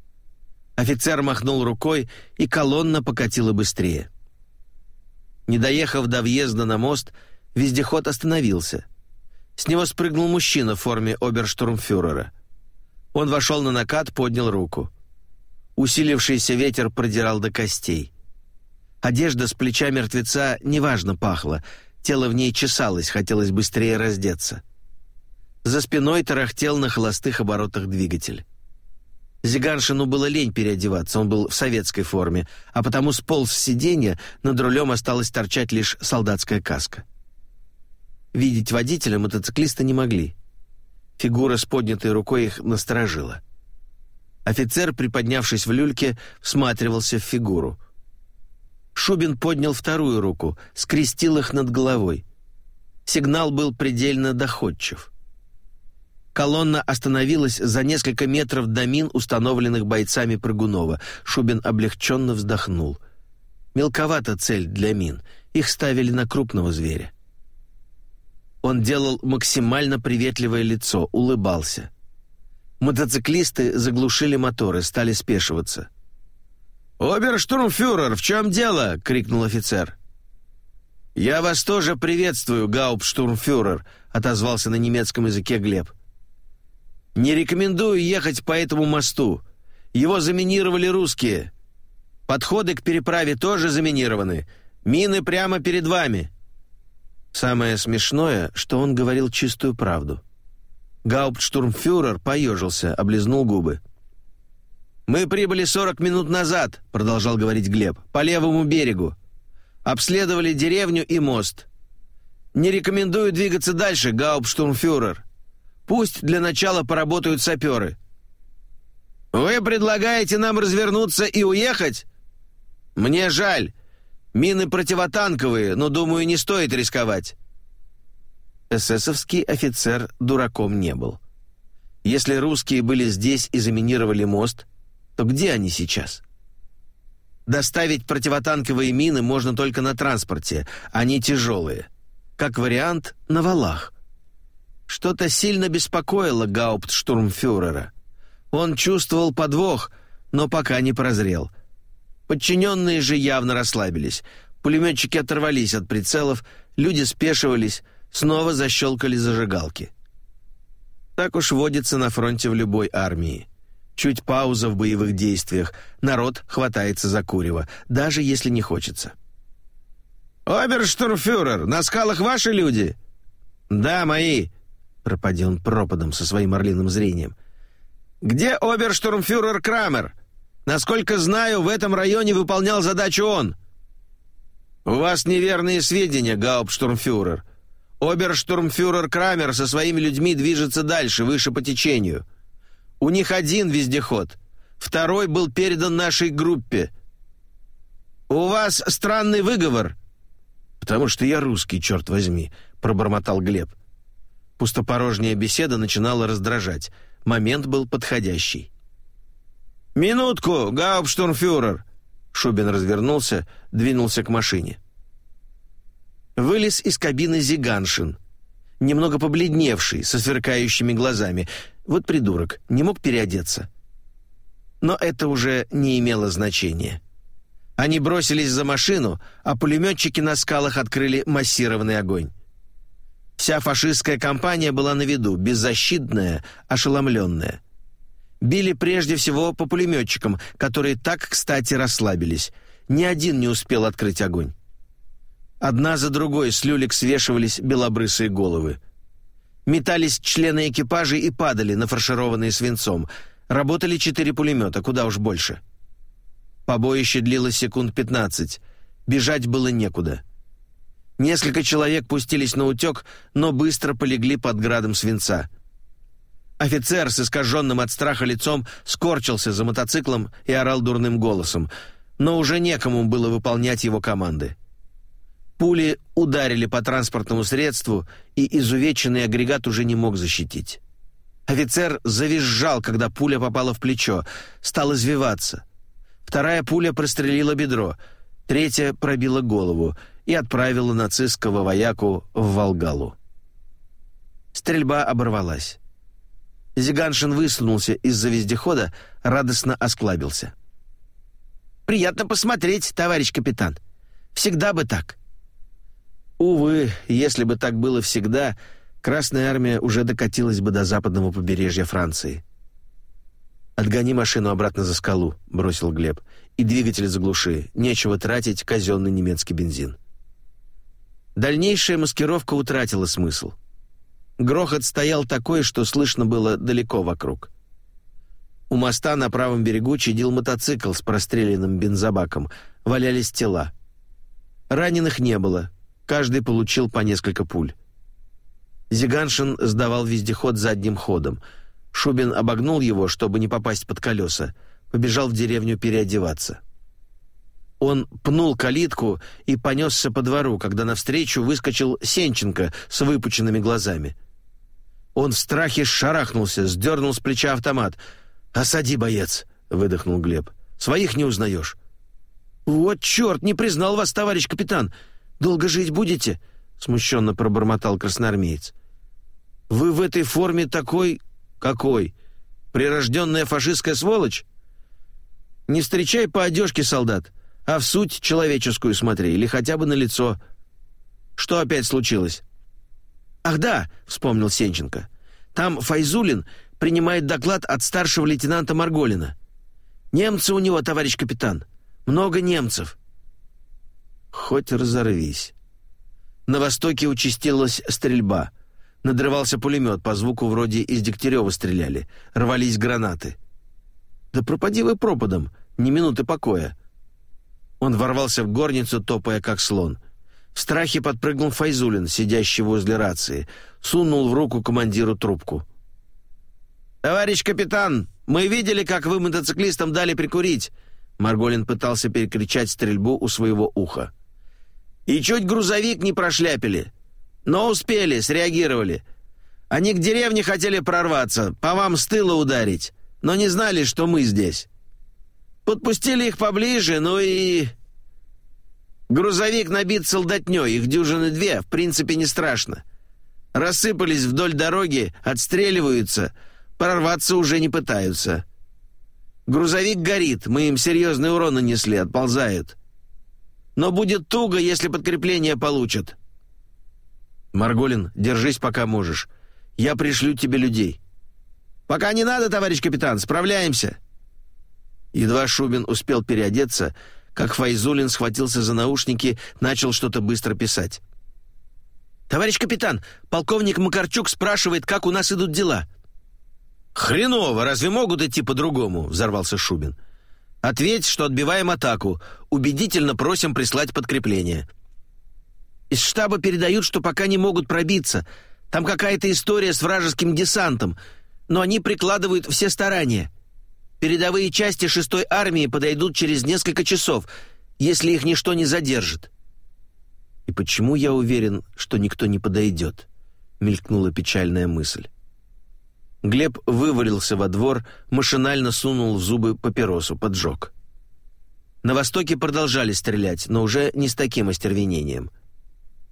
Офицер махнул рукой, и колонна покатила быстрее. Не доехав до въезда на мост, вездеход остановился. С него спрыгнул мужчина в форме оберштурмфюрера. Он вошел на накат, поднял руку. Усилившийся ветер продирал до костей. Одежда с плеча мертвеца неважно пахла, тело в ней чесалось, хотелось быстрее раздеться. За спиной тарахтел на холостых оборотах двигатель. Зиганшину было лень переодеваться, он был в советской форме, а потому сполз с сиденья, над рулем осталась торчать лишь солдатская каска. Видеть водителя мотоциклисты не могли. Фигура с поднятой рукой их насторожила. Офицер, приподнявшись в люльке, всматривался в фигуру. Шубин поднял вторую руку, скрестил их над головой. Сигнал был предельно доходчив. Колонна остановилась за несколько метров до мин, установленных бойцами Прыгунова. Шубин облегченно вздохнул. Мелковата цель для мин. Их ставили на крупного зверя. Он делал максимально приветливое лицо, улыбался. Мотоциклисты заглушили моторы, стали спешиваться. «Оберштурмфюрер, в чем дело?» — крикнул офицер. «Я вас тоже приветствую, гауптштурмфюрер», — отозвался на немецком языке Глеб. Не рекомендую ехать по этому мосту. Его заминировали русские. Подходы к переправе тоже заминированы. Мины прямо перед вами». Самое смешное, что он говорил чистую правду. Гауптштурмфюрер поежился, облизнул губы. «Мы прибыли 40 минут назад», — продолжал говорить Глеб, — «по левому берегу. Обследовали деревню и мост. Не рекомендую двигаться дальше, Гауптштурмфюрер. Пусть для начала поработают саперы». «Вы предлагаете нам развернуться и уехать?» «Мне жаль. Мины противотанковые, но, думаю, не стоит рисковать». Эсэсовский офицер дураком не был. Если русские были здесь и заминировали мост, то где они сейчас? Доставить противотанковые мины можно только на транспорте, они тяжелые. Как вариант, на валах. Что-то сильно беспокоило гауптштурмфюрера. Он чувствовал подвох, но пока не прозрел. Подчиненные же явно расслабились. Пулеметчики оторвались от прицелов, люди спешивались, снова защелкали зажигалки. Так уж водится на фронте в любой армии. Чуть пауза в боевых действиях, народ хватается за курево, даже если не хочется. «Оберштурмфюрер, на скалах ваши люди?» «Да, мои. Пропади он пропадом со своим орлиным зрением. «Где оберштурмфюрер Крамер? Насколько знаю, в этом районе выполнял задачу он». «У вас неверные сведения, гауптштурмфюрер. Оберштурмфюрер Крамер со своими людьми движется дальше, выше по течению. У них один вездеход, второй был передан нашей группе. У вас странный выговор». «Потому что я русский, черт возьми», — пробормотал Глеб. Пустопорожняя беседа начинала раздражать. Момент был подходящий. «Минутку, гауптштурмфюрер!» Шубин развернулся, двинулся к машине. Вылез из кабины Зиганшин, немного побледневший, со сверкающими глазами. Вот придурок, не мог переодеться. Но это уже не имело значения. Они бросились за машину, а пулеметчики на скалах открыли массированный огонь. Вся фашистская компания была на виду, беззащитная, ошеломленная. Били прежде всего по пулеметчикам, которые так, кстати, расслабились. Ни один не успел открыть огонь. Одна за другой с люлек свешивались белобрысые головы. Метались члены экипажей и падали, нафаршированные свинцом. Работали четыре пулемета, куда уж больше. Побоище длилось секунд пятнадцать. Бежать было некуда. Несколько человек пустились на утек, но быстро полегли под градом свинца. Офицер с искаженным от страха лицом скорчился за мотоциклом и орал дурным голосом, но уже некому было выполнять его команды. Пули ударили по транспортному средству, и изувеченный агрегат уже не мог защитить. Офицер завизжал, когда пуля попала в плечо, стал извиваться. Вторая пуля прострелила бедро, третья пробила голову — и отправила нацистского вояку в Волгалу. Стрельба оборвалась. Зиганшин высунулся из-за вездехода, радостно осклабился. «Приятно посмотреть, товарищ капитан. Всегда бы так». Увы, если бы так было всегда, Красная армия уже докатилась бы до западного побережья Франции. «Отгони машину обратно за скалу», — бросил Глеб. «И двигатель заглуши. Нечего тратить казенный немецкий бензин». Дальнейшая маскировка утратила смысл. Грохот стоял такой, что слышно было далеко вокруг. У моста на правом берегу чадил мотоцикл с простреленным бензобаком. Валялись тела. Раненых не было. Каждый получил по несколько пуль. Зиганшин сдавал вездеход задним ходом. Шубин обогнул его, чтобы не попасть под колеса. Побежал в деревню переодеваться. Он пнул калитку и понесся по двору, когда навстречу выскочил Сенченко с выпученными глазами. Он в страхе шарахнулся, сдернул с плеча автомат — «Осади, боец!» — выдохнул Глеб. «Своих не узнаешь». «Вот черт, не признал вас, товарищ капитан! Долго жить будете?» — смущенно пробормотал красноармеец. «Вы в этой форме такой... какой? Прирожденная фашистская сволочь? Не встречай по одежке, солдат, а в суть человеческую смотри, или хотя бы на лицо. Что опять случилось?» «Ах да!» — вспомнил Сенченко. «Там Файзулин принимает доклад от старшего лейтенанта Марголина. Немцы у него, товарищ капитан. Много немцев. Хоть разорвись. На востоке участилась стрельба. Надрывался пулемет, по звуку вроде из Дегтярева стреляли. Рвались гранаты. Да пропади вы пропадом, ни минуты покоя. Он ворвался в горницу, топая как слон. В страхе подпрыгнул Файзулин, сидящий возле рации. Сунул в руку командиру трубку. «Товарищ капитан, мы видели, как вы мотоциклистам дали прикурить!» Марголин пытался перекричать стрельбу у своего уха. «И чуть грузовик не прошляпили. Но успели, среагировали. Они к деревне хотели прорваться, по вам с тыла ударить, но не знали, что мы здесь. Подпустили их поближе, ну и...» Грузовик набит солдатней, их дюжины две, в принципе, не страшно. Рассыпались вдоль дороги, отстреливаются — Прорваться уже не пытаются. Грузовик горит, мы им серьезный урон нанесли, отползают. Но будет туго, если подкрепление получат. Марголин, держись, пока можешь. Я пришлю тебе людей. Пока не надо, товарищ капитан, справляемся. Едва Шубин успел переодеться, как Файзулин схватился за наушники, начал что-то быстро писать. «Товарищ капитан, полковник Макарчук спрашивает, как у нас идут дела». «Хреново! Разве могут идти по-другому?» — взорвался Шубин. «Ответь, что отбиваем атаку. Убедительно просим прислать подкрепление». «Из штаба передают, что пока не могут пробиться. Там какая-то история с вражеским десантом, но они прикладывают все старания. Передовые части шестой армии подойдут через несколько часов, если их ничто не задержит». «И почему я уверен, что никто не подойдет?» — мелькнула печальная мысль. Глеб вывалился во двор, машинально сунул в зубы папиросу, поджег. На востоке продолжали стрелять, но уже не с таким остервенением.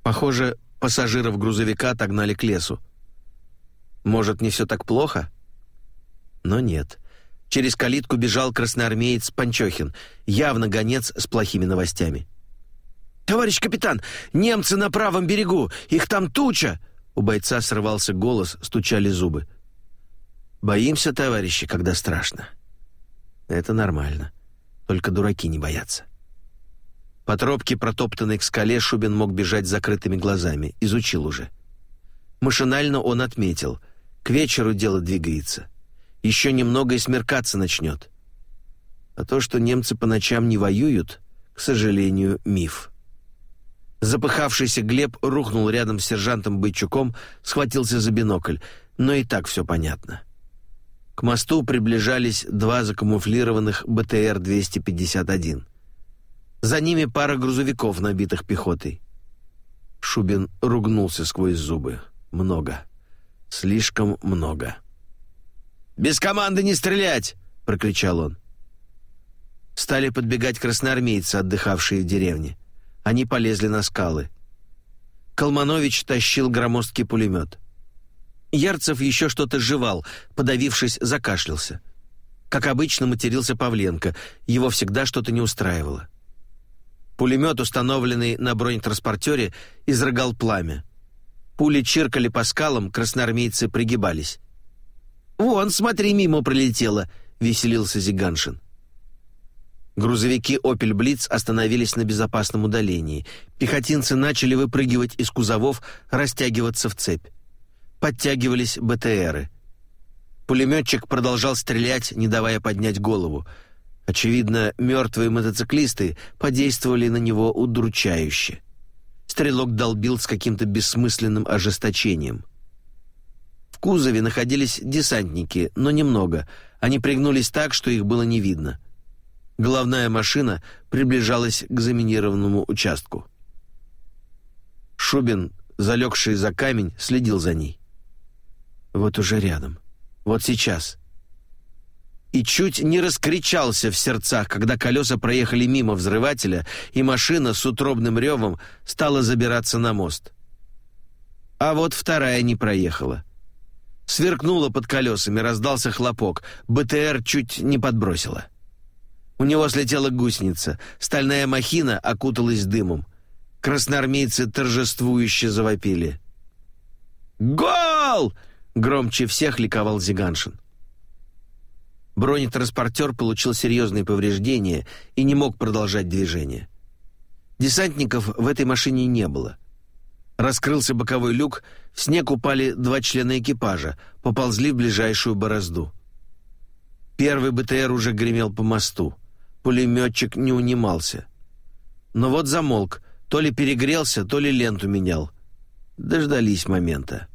Похоже, пассажиров грузовика отогнали к лесу. Может, не все так плохо? Но нет. Через калитку бежал красноармеец Панчохин, явно гонец с плохими новостями. «Товарищ капитан, немцы на правом берегу! Их там туча!» У бойца срывался голос, стучали зубы. Боимся, товарищи, когда страшно. Это нормально. Только дураки не боятся. По тропке, протоптанной к скале, Шубин мог бежать с закрытыми глазами. Изучил уже. Машинально он отметил. К вечеру дело двигается. Еще немного и смеркаться начнет. А то, что немцы по ночам не воюют, к сожалению, миф. Запыхавшийся Глеб рухнул рядом с сержантом Бойчуком, схватился за бинокль, но и так все понятно. К мосту приближались два закамуфлированных БТР-251. За ними пара грузовиков, набитых пехотой. Шубин ругнулся сквозь зубы. Много. Слишком много. «Без команды не стрелять!» — прокричал он. Стали подбегать красноармейцы, отдыхавшие в деревне. Они полезли на скалы. Колманович тащил громоздкий пулемет. Ярцев еще что-то жевал, подавившись, закашлялся. Как обычно, матерился Павленко, его всегда что-то не устраивало. Пулемет, установленный на бронетранспортере, изрыгал пламя. Пули чиркали по скалам, красноармейцы пригибались. «Вон, смотри, мимо пролетело!» —— веселился Зиганшин. Грузовики «Опель Блиц» остановились на безопасном удалении. Пехотинцы начали выпрыгивать из кузовов, растягиваться в цепь. Подтягивались БТРы. Пулеметчик продолжал стрелять, не давая поднять голову. Очевидно, мертвые мотоциклисты подействовали на него удручающе. Стрелок долбил с каким-то бессмысленным ожесточением. В кузове находились десантники, но немного. Они пригнулись так, что их было не видно. Головная машина приближалась к заминированному участку. Шубин, залегший за камень, следил за ней. Вот уже рядом. Вот сейчас. И чуть не раскричался в сердцах, когда колеса проехали мимо взрывателя, и машина с утробным ревом стала забираться на мост. А вот вторая не проехала. Сверкнула под колесами, раздался хлопок. БТР чуть не подбросила. — у него слетела гусеница. Стальная махина окуталась дымом. Красноармейцы торжествующе завопили. «Гол!» — громче всех ликовал Зиганшин. Бронетранспортер получил серьезные повреждения и не мог продолжать движение. Десантников в этой машине не было. Раскрылся боковой люк, в снег упали два члена экипажа, поползли в ближайшую борозду. Первый БТР уже гремел по мосту пулеметчик не унимался. Но вот замолк, то ли перегрелся, то ли ленту менял. Дождались момента.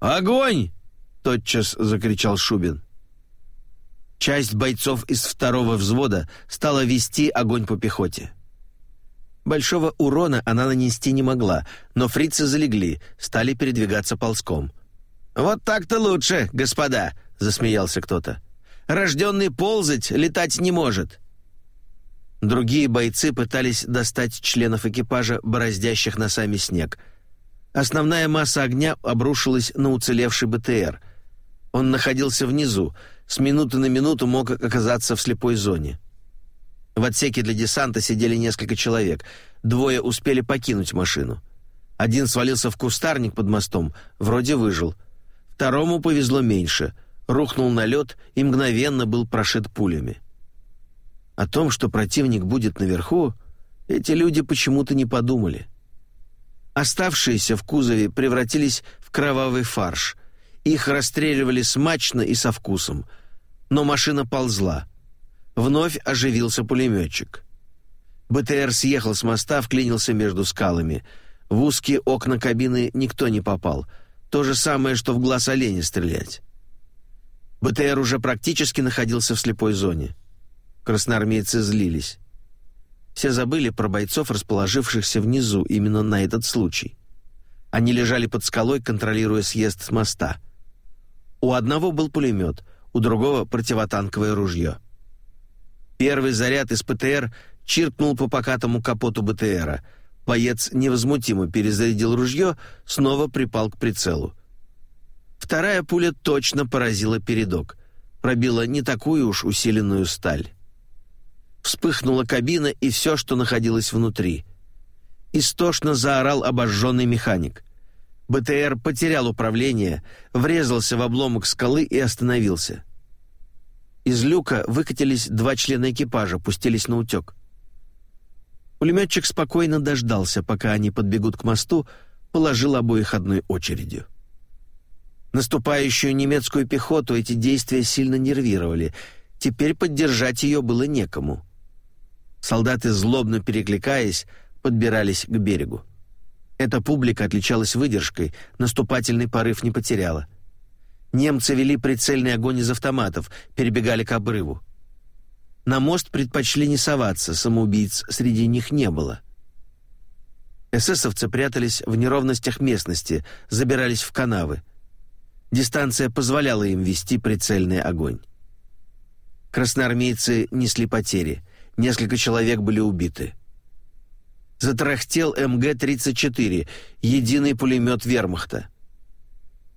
«Огонь!» — тотчас закричал Шубин. Часть бойцов из второго взвода стала вести огонь по пехоте. Большого урона она нанести не могла, но фрицы залегли, стали передвигаться ползком. «Вот так-то лучше, господа!» — засмеялся кто-то. «Рожденный ползать, летать не может. Другие бойцы пытались достать членов экипажа, бороздящих носами снег. Основная масса огня обрушилась на уцелевший БТР. Он находился внизу, с минуты на минуту мог оказаться в слепой зоне. В отсеке для десанта сидели несколько человек. Двое успели покинуть машину. Один свалился в кустарник под мостом, вроде выжил. Второму повезло меньше. Рухнул на лед и мгновенно был прошит пулями. О том, что противник будет наверху, эти люди почему-то не подумали. Оставшиеся в кузове превратились в кровавый фарш. Их расстреливали смачно и со вкусом. Но машина ползла. Вновь оживился пулеметчик. БТР съехал с моста, вклинился между скалами. В узкие окна кабины никто не попал. То же самое, что в глаз оленя стрелять. БТР уже практически находился в слепой зоне. Красноармейцы злились. Все забыли про бойцов, расположившихся внизу именно на этот случай. Они лежали под скалой, контролируя съезд с моста. У одного был пулемет, у другого — противотанковое ружье. Первый заряд из ПТР чиркнул по покатому капоту БТРа. Боец невозмутимо перезарядил ружье, снова припал к прицелу. Вторая пуля точно поразила передок. Пробила не такую уж усиленную сталь. Вспыхнула кабина и все, что находилось внутри. Истошно заорал обожженный механик. БТР потерял управление, врезался в обломок скалы и остановился. Из люка выкатились два члена экипажа, пустились на утек. Пулеметчик спокойно дождался, пока они подбегут к мосту, положил обоих одной очередью. Наступающую немецкую пехоту эти действия сильно нервировали. Теперь поддержать ее было некому. Солдаты, злобно перекликаясь, подбирались к берегу. Эта публика отличалась выдержкой, наступательный порыв не потеряла. Немцы вели прицельный огонь из автоматов, перебегали к обрыву. На мост предпочли не соваться, самоубийц среди них не было. Эсэсовцы прятались в неровностях местности, забирались в канавы. Дистанция позволяла им вести прицельный огонь. Красноармейцы несли потери — Несколько человек были убиты. Затрахтел МГ-34, единый пулемет вермахта.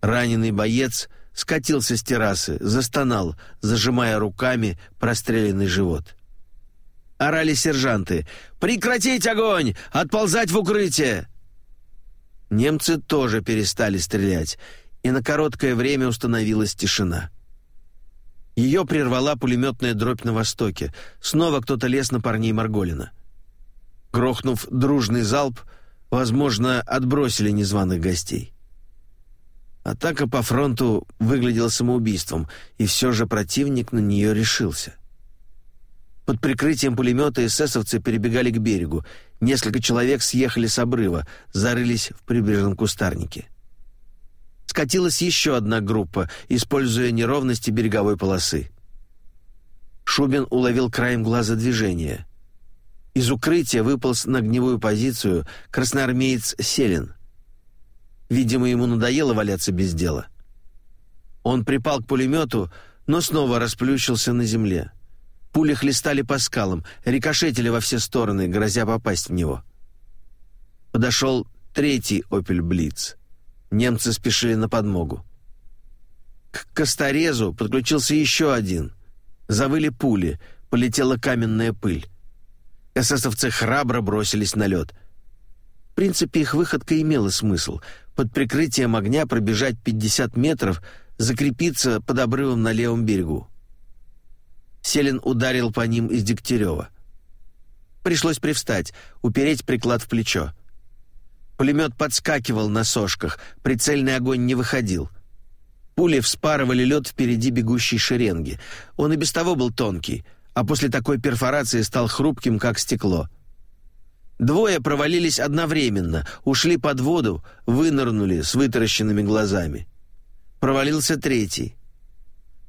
Раненый боец скатился с террасы, застонал, зажимая руками простреленный живот. Орали сержанты. «Прекратить огонь! Отползать в укрытие!» Немцы тоже перестали стрелять, и на короткое время установилась тишина. Ее прервала пулеметная дробь на востоке. Снова кто-то лез на парней Марголина. Грохнув дружный залп, возможно, отбросили незваных гостей. Атака по фронту выглядела самоубийством, и все же противник на нее решился. Под прикрытием пулемета эсэсовцы перебегали к берегу. Несколько человек съехали с обрыва, зарылись в прибрежном кустарнике. Скатилась еще одна группа, используя неровности береговой полосы. Шубин уловил краем глаза движение. Из укрытия выполз на огневую позицию красноармеец Селин. Видимо, ему надоело валяться без дела. Он припал к пулемету, но снова расплющился на земле. Пули хлестали по скалам, рикошетили во все стороны, грозя попасть в него. Подошел третий «Опель Блиц». Немцы спешили на подмогу. К Косторезу подключился еще один. Завыли пули, полетела каменная пыль. Эсэсовцы храбро бросились на лед. В принципе, их выходка имела смысл. Под прикрытием огня пробежать 50 метров, закрепиться под обрывом на левом берегу. Селин ударил по ним из Дегтярева. Пришлось привстать, упереть приклад в плечо. Пулемет подскакивал на сошках, прицельный огонь не выходил. Пули вспарывали лед впереди бегущей шеренги. Он и без того был тонкий, а после такой перфорации стал хрупким, как стекло. Двое провалились одновременно, ушли под воду, вынырнули с вытаращенными глазами. Провалился третий.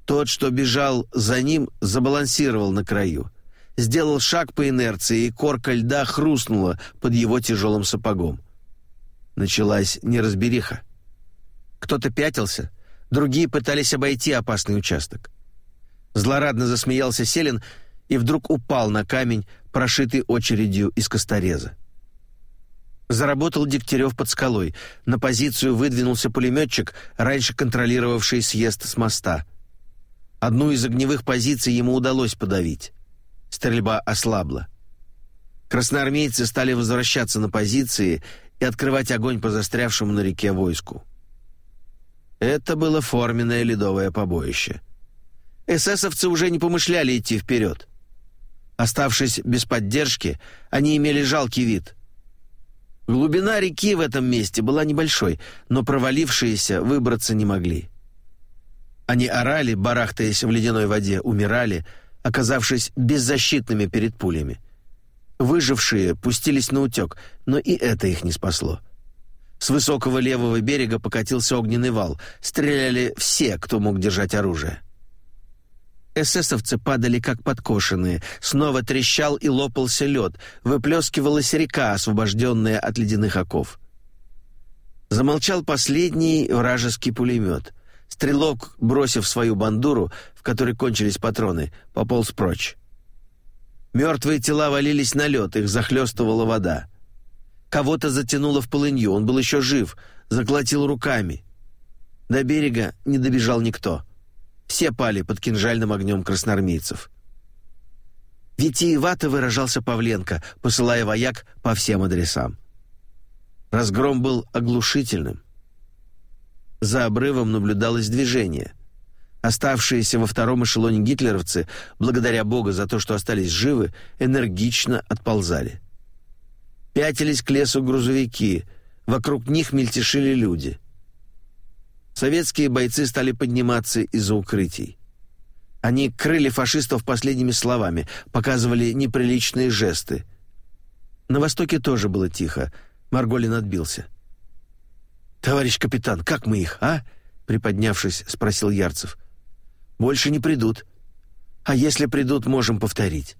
Тот, что бежал за ним, забалансировал на краю. Сделал шаг по инерции, и корка льда хрустнула под его тяжелым сапогом. Началась неразбериха. Кто-то пятился, другие пытались обойти опасный участок. Злорадно засмеялся Селин и вдруг упал на камень, прошитый очередью из костореза. Заработал Дегтярев под скалой. На позицию выдвинулся пулеметчик, раньше контролировавший съезд с моста. Одну из огневых позиций ему удалось подавить. Стрельба ослабла. Красноармейцы стали возвращаться на позиции и открывать огонь по застрявшему на реке войску. Это было форменное ледовое побоище. Эсэсовцы уже не помышляли идти вперед. Оставшись без поддержки, они имели жалкий вид. Глубина реки в этом месте была небольшой, но провалившиеся выбраться не могли. Они орали, барахтаясь в ледяной воде, умирали, оказавшись беззащитными перед пулями. Выжившие пустились на утек, но и это их не спасло. С высокого левого берега покатился огненный вал. Стреляли все, кто мог держать оружие. Эсэсовцы падали как подкошенные. Снова трещал и лопался лед. Выплескивалась река, освобожденная от ледяных оков. Замолчал последний вражеский пулемет. Стрелок, бросив свою бандуру, в которой кончились патроны, пополз прочь. Мертвые тела валились на лед, их захлестывала вода. Кого-то затянуло в полынью, он был еще жив, заклотил руками. До берега не добежал никто. Все пали под кинжальным огнем красноармейцев. Витиевато выражался Павленко, посылая вояк по всем адресам. Разгром был оглушительным. За обрывом наблюдалось движение. Оставшиеся во втором эшелоне гитлеровцы, благодаря Богу за то, что остались живы, энергично отползали. Пятились к лесу грузовики, вокруг них мельтешили люди. Советские бойцы стали подниматься из-за укрытий. Они крыли фашистов последними словами, показывали неприличные жесты. На востоке тоже было тихо. Марголин отбился. «Товарищ капитан, как мы их, а?» Приподнявшись, спросил Ярцев. Больше не придут. А если придут, можем повторить.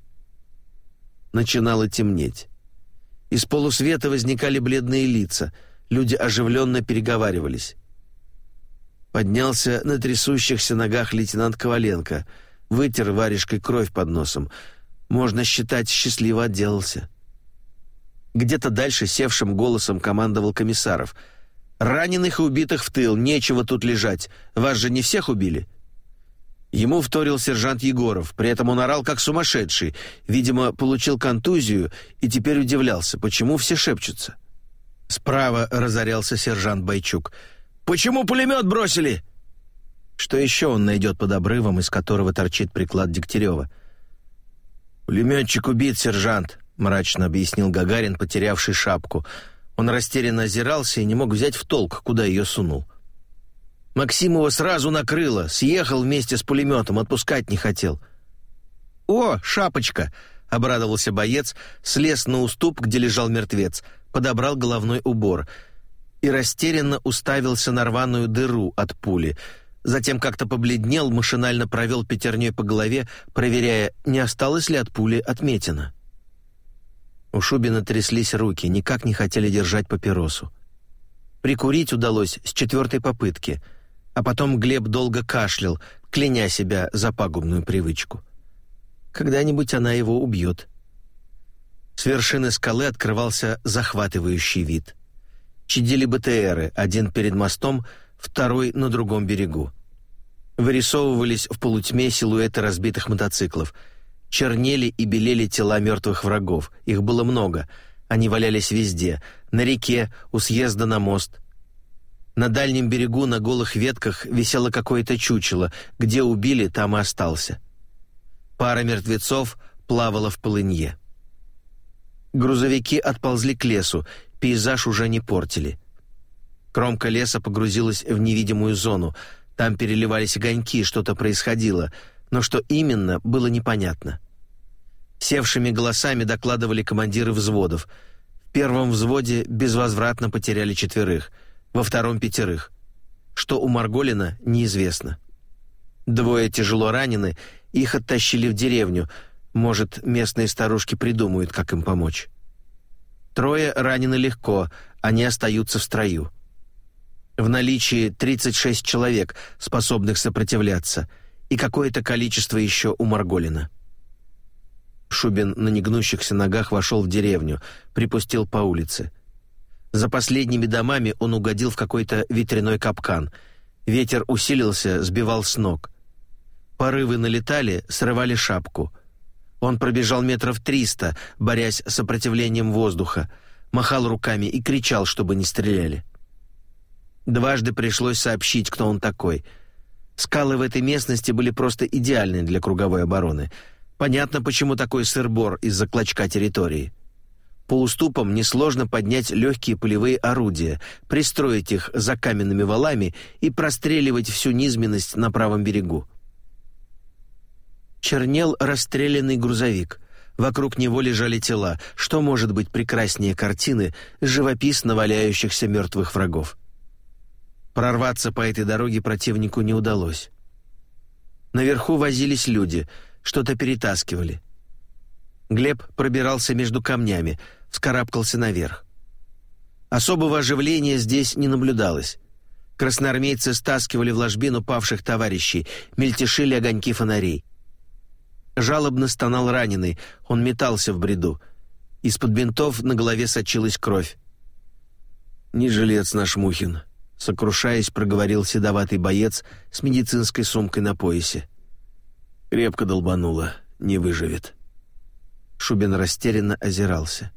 Начинало темнеть. Из полусвета возникали бледные лица. Люди оживленно переговаривались. Поднялся на трясущихся ногах лейтенант Коваленко, вытер варежкой кровь под носом. Можно считать, счастливо отделался. Где-то дальше севшим голосом командовал комиссаров. «Раненых и убитых в тыл, нечего тут лежать. Вас же не всех убили?» Ему вторил сержант Егоров, при этом он орал как сумасшедший, видимо, получил контузию и теперь удивлялся, почему все шепчутся. Справа разорялся сержант Байчук. «Почему пулемет бросили?» Что еще он найдет под обрывом, из которого торчит приклад Дегтярева? «Пулеметчик убит, сержант», — мрачно объяснил Гагарин, потерявший шапку. Он растерянно озирался и не мог взять в толк, куда ее сунул. Максимова сразу накрыло, съехал вместе с пулеметом, отпускать не хотел. «О, шапочка!» — обрадовался боец, слез на уступ, где лежал мертвец, подобрал головной убор и растерянно уставился на рваную дыру от пули — Затем как-то побледнел, машинально провел пятерней по голове, проверяя, не осталось ли от пули отметина. У Шубина тряслись руки, никак не хотели держать папиросу. Прикурить удалось с четвертой попытки, а потом Глеб долго кашлял, кляня себя за пагубную привычку. Когда-нибудь она его убьет. С вершины скалы открывался захватывающий вид. Чадили БТРы, один перед мостом, второй на другом берегу. Вырисовывались в полутьме силуэты разбитых мотоциклов. Чернели и белели тела мертвых врагов. Их было много. Они валялись везде. На реке, у съезда на мост. На дальнем берегу на голых ветках висело какое-то чучело. Где убили, там и остался. Пара мертвецов плавала в полынье. Грузовики отползли к лесу, пейзаж уже не портили. Кромка леса погрузилась в невидимую зону. Там переливались огоньки, что-то происходило, но что именно, было непонятно. Севшими голосами докладывали командиры взводов. В первом взводе безвозвратно потеряли четверых, во втором — пятерых. Что у Марголина, неизвестно. Двое тяжело ранены, их оттащили в деревню. Может, местные старушки придумают, как им помочь. Трое ранены легко, они остаются в строю в наличии 36 человек, способных сопротивляться, и какое-то количество еще у Марголина. Шубин на негнущихся ногах вошел в деревню, припустил по улице. За последними домами он угодил в какой-то ветряной капкан. Ветер усилился, сбивал с ног. Порывы налетали, срывали шапку. Он пробежал метров триста, борясь с сопротивлением воздуха, махал руками и кричал, чтобы не стреляли. Дважды пришлось сообщить, кто он такой. Скалы в этой местности были просто идеальны для круговой обороны. Понятно, почему такой сыр-бор из-за клочка территории. По уступам несложно поднять легкие полевые орудия, пристроить их за каменными валами и простреливать всю низменность на правом берегу. Чернел расстрелянный грузовик. Вокруг него лежали тела. Что может быть прекраснее картины живописно валяющихся мертвых врагов? Прорваться по этой дороге противнику не удалось. Наверху возились люди, что-то перетаскивали. Глеб пробирался между камнями, вскарабкался наверх. Особого оживления здесь не наблюдалось. Красноармейцы стаскивали в ложбину павших товарищей, мельтешили огоньки фонарей. Жалобно стонал раненый, он метался в бреду. Из-под бинтов на голове сочилась кровь. «Не жилец наш Мухин», сокрушаясь, проговорил седоватый боец с медицинской сумкой на поясе. Крепко долбануло, не выживет. Шубин растерянно озирался.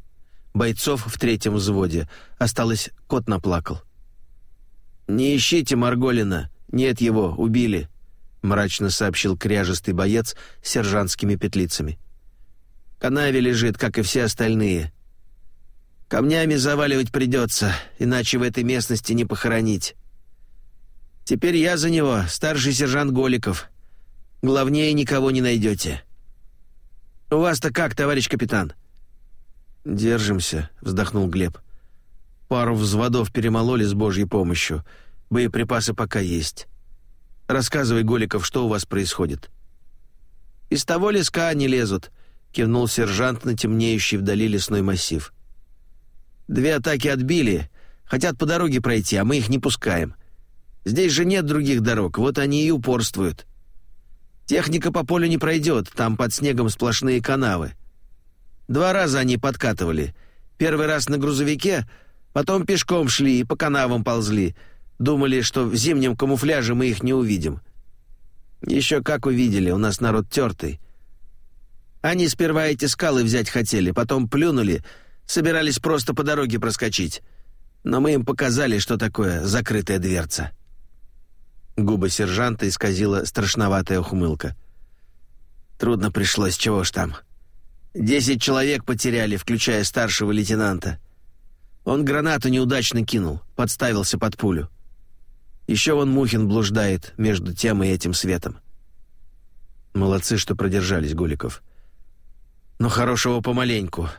Бойцов в третьем взводе осталось кот наплакал. «Не ищите Марголина, нет его, убили», — мрачно сообщил кряжестый боец с сержантскими петлицами. «Канаве лежит, как и все остальные. Камнями заваливать придется, иначе в этой местности не похоронить. Теперь я за него, старший сержант Голиков. Главнее никого не найдете. У вас-то как, товарищ капитан?» «Держимся», — вздохнул Глеб. «Пару взводов перемололи с Божьей помощью. Боеприпасы пока есть. Рассказывай, Голиков, что у вас происходит?» «Из того леска они лезут», — кивнул сержант на темнеющий вдали лесной массив. Две атаки отбили, хотят по дороге пройти, а мы их не пускаем. Здесь же нет других дорог, вот они и упорствуют. Техника по полю не пройдет, там под снегом сплошные канавы. Два раза они подкатывали. Первый раз на грузовике, потом пешком шли и по канавам ползли. Думали, что в зимнем камуфляже мы их не увидим. Еще как увидели, у нас народ тертый. Они сперва эти скалы взять хотели, потом плюнули — Собирались просто по дороге проскочить. Но мы им показали, что такое закрытая дверца. Губы сержанта исказила страшноватая ухмылка. Трудно пришлось, чего ж там. Десять человек потеряли, включая старшего лейтенанта. Он гранату неудачно кинул, подставился под пулю. Еще вон Мухин блуждает между тем и этим светом. Молодцы, что продержались, Гуликов. Но хорошего помаленьку.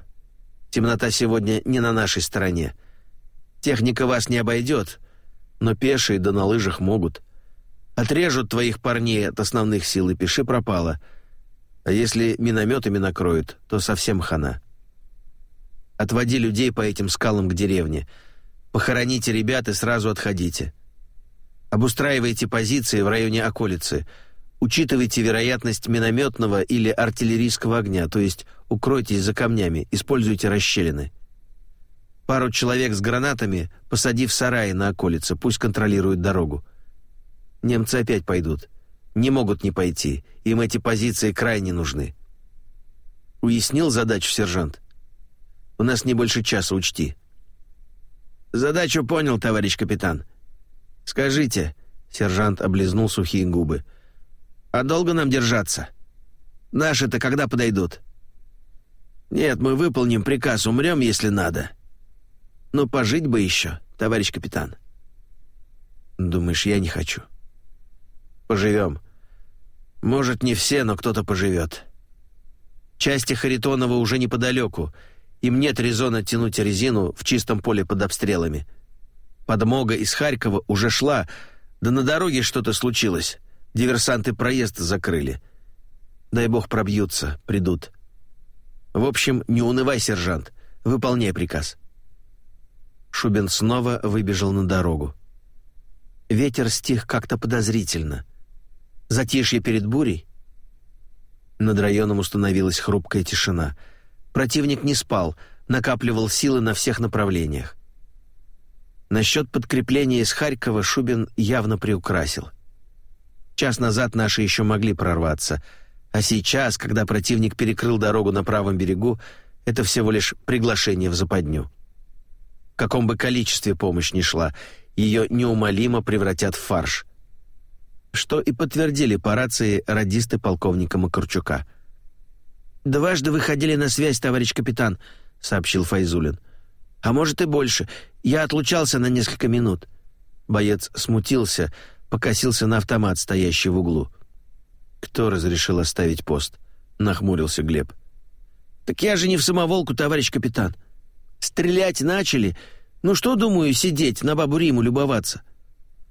Темнота сегодня не на нашей стороне. Техника вас не обойдет, но пешие да на лыжах могут. Отрежут твоих парней от основных сил и пиши пропало. А если минометами накроют, то совсем хана. Отводи людей по этим скалам к деревне. Похороните ребят и сразу отходите. Обустраивайте позиции в районе околицы. Учитывайте вероятность минометного или артиллерийского огня, то есть укройтесь за камнями, используйте расщелины. Пару человек с гранатами посади в сараи на околице, пусть контролируют дорогу. Немцы опять пойдут. Не могут не пойти. Им эти позиции крайне нужны. Уяснил задачу, сержант? У нас не больше часа, учти. Задачу понял, товарищ капитан. Скажите, сержант облизнул сухие губы. А долго нам держаться? Наши-то когда подойдут? Нет, мы выполним приказ, умрем, если надо. Но пожить бы еще, товарищ капитан. Думаешь, я не хочу? Поживем. Может, не все, но кто-то поживет. Части Харитонова уже неподалеку. Им нет резона тянуть резину в чистом поле под обстрелами. Подмога из Харькова уже шла, да на дороге что-то случилось. Диверсанты проезд закрыли. Дай бог пробьются, придут. В общем, не унывай, сержант. Выполняй приказ. Шубин снова выбежал на дорогу. Ветер стих как-то подозрительно. Затишье перед бурей? Над районом установилась хрупкая тишина. Противник не спал, накапливал силы на всех направлениях. Насчет подкрепления из Харькова Шубин явно приукрасил. Час назад наши еще могли прорваться, а сейчас, когда противник перекрыл дорогу на правом берегу, это всего лишь приглашение в западню. В каком бы количестве помощь ни шла, ее неумолимо превратят в фарш что и подтвердили по рации радисты полковника Макарчука. «Дважды выходили на связь, товарищ капитан», — сообщил Файзулин. «А может и больше. Я отлучался на несколько минут». Боец смутился, покосился на автомат, стоящий в углу. «Кто разрешил оставить пост?» — нахмурился Глеб. «Так я же не в самоволку, товарищ капитан. Стрелять начали. Ну что, думаю, сидеть, на бабу Риму любоваться?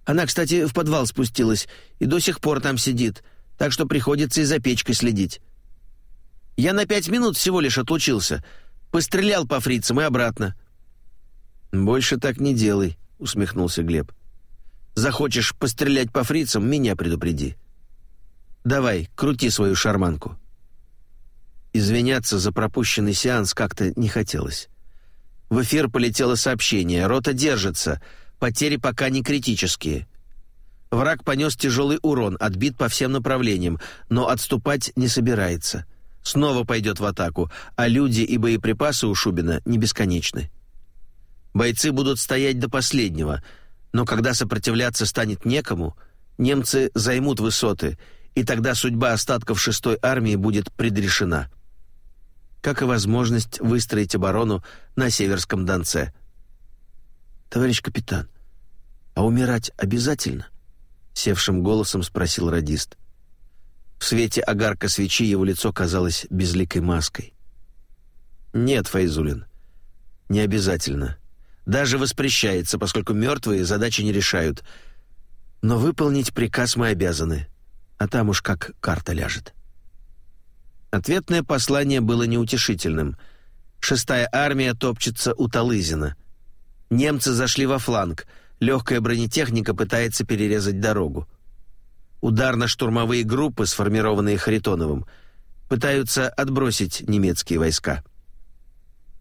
Она, кстати, в подвал спустилась и до сих пор там сидит, так что приходится и за печкой следить. Я на пять минут всего лишь отлучился. Пострелял по фрицам и обратно». «Больше так не делай», — усмехнулся Глеб. «Захочешь пострелять по фрицам, меня предупреди. Давай, крути свою шарманку». Извиняться за пропущенный сеанс как-то не хотелось. В эфир полетело сообщение «Рота держится», Потери пока не критические. Враг понес тяжелый урон, отбит по всем направлениям, но отступать не собирается. Снова пойдет в атаку, а люди и боеприпасы у Шубина не бесконечны. Бойцы будут стоять до последнего, но когда сопротивляться станет некому, немцы займут высоты, и тогда судьба остатков шестой армии будет предрешена. Как и возможность выстроить оборону на Северском Донце – «Товарищ капитан, а умирать обязательно?» — севшим голосом спросил радист. В свете огарка свечи его лицо казалось безликой маской. «Нет, Файзулин, не обязательно. Даже воспрещается, поскольку мертвые задачи не решают. Но выполнить приказ мы обязаны, а там уж как карта ляжет». Ответное послание было неутешительным. Шестая армия топчется у Талызина — Немцы зашли во фланг. Легкая бронетехника пытается перерезать дорогу. Ударно-штурмовые группы, сформированные Харитоновым, пытаются отбросить немецкие войска.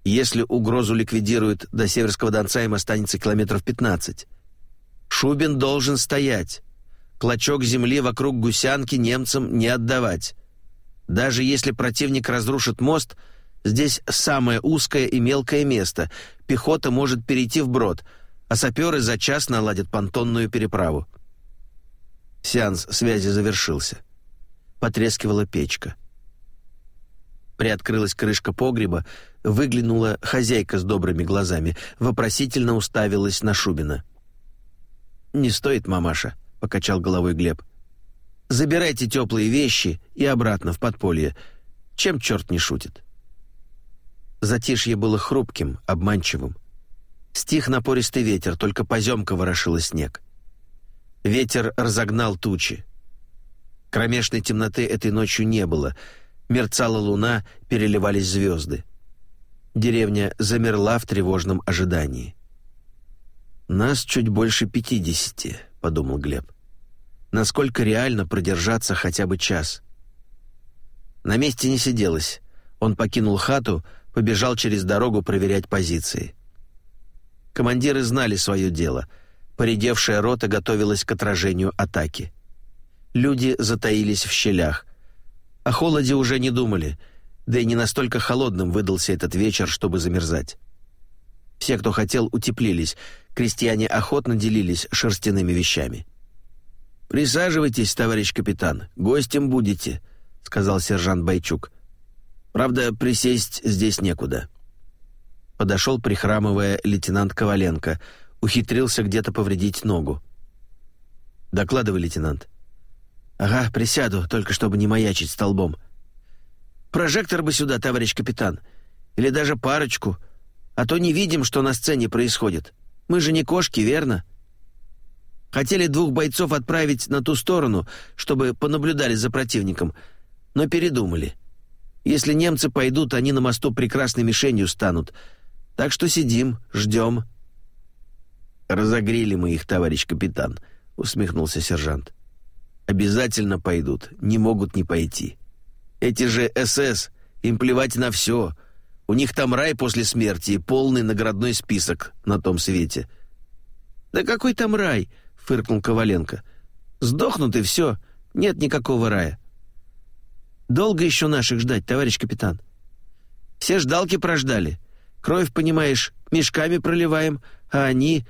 Если угрозу ликвидируют, до Северского Донца им останется километров 15. Шубин должен стоять. Клочок земли вокруг гусянки немцам не отдавать. Даже если противник разрушит мост – Здесь самое узкое и мелкое место. Пехота может перейти вброд, а саперы за час наладят понтонную переправу. Сеанс связи завершился. Потрескивала печка. Приоткрылась крышка погреба, выглянула хозяйка с добрыми глазами, вопросительно уставилась на Шубина. «Не стоит, мамаша», — покачал головой Глеб. «Забирайте теплые вещи и обратно в подполье. Чем черт не шутит?» Затишье было хрупким, обманчивым. Стих напористый ветер, только поземка ворошила снег. Ветер разогнал тучи. Кромешной темноты этой ночью не было. Мерцала луна, переливались звезды. Деревня замерла в тревожном ожидании. «Нас чуть больше пятидесяти», — подумал Глеб. «Насколько реально продержаться хотя бы час?» На месте не сиделось. Он покинул хату, побежал через дорогу проверять позиции. Командиры знали свое дело — Поредевшая рота готовилась к отражению атаки. Люди затаились в щелях. О холоде уже не думали, да и не настолько холодным выдался этот вечер, чтобы замерзать. Все, кто хотел, утеплились, крестьяне охотно делились шерстяными вещами. «Присаживайтесь, товарищ капитан, гостем будете», — сказал сержант Байчук. «Правда, присесть здесь некуда». Подошел, прихрамывая, лейтенант Коваленко — ухитрился где-то повредить ногу. «Докладывай, лейтенант». «Ага, присяду, только чтобы не маячить столбом». «Прожектор бы сюда, товарищ капитан. Или даже парочку. А то не видим, что на сцене происходит. Мы же не кошки, верно?» Хотели двух бойцов отправить на ту сторону, чтобы понаблюдали за противником, но передумали. Если немцы пойдут, они на мосту прекрасной мишенью станут. Так что сидим, ждем». «Разогрели мы их, товарищ капитан», — усмехнулся сержант. «Обязательно пойдут, не могут не пойти. Эти же СС, им плевать на все. У них там рай после смерти и полный наградной список на том свете». «Да какой там рай?» — фыркнул Коваленко. «Сдохнут и все, нет никакого рая». «Долго еще наших ждать, товарищ капитан?» «Все ждалки прождали. Кровь, понимаешь, мешками проливаем, а они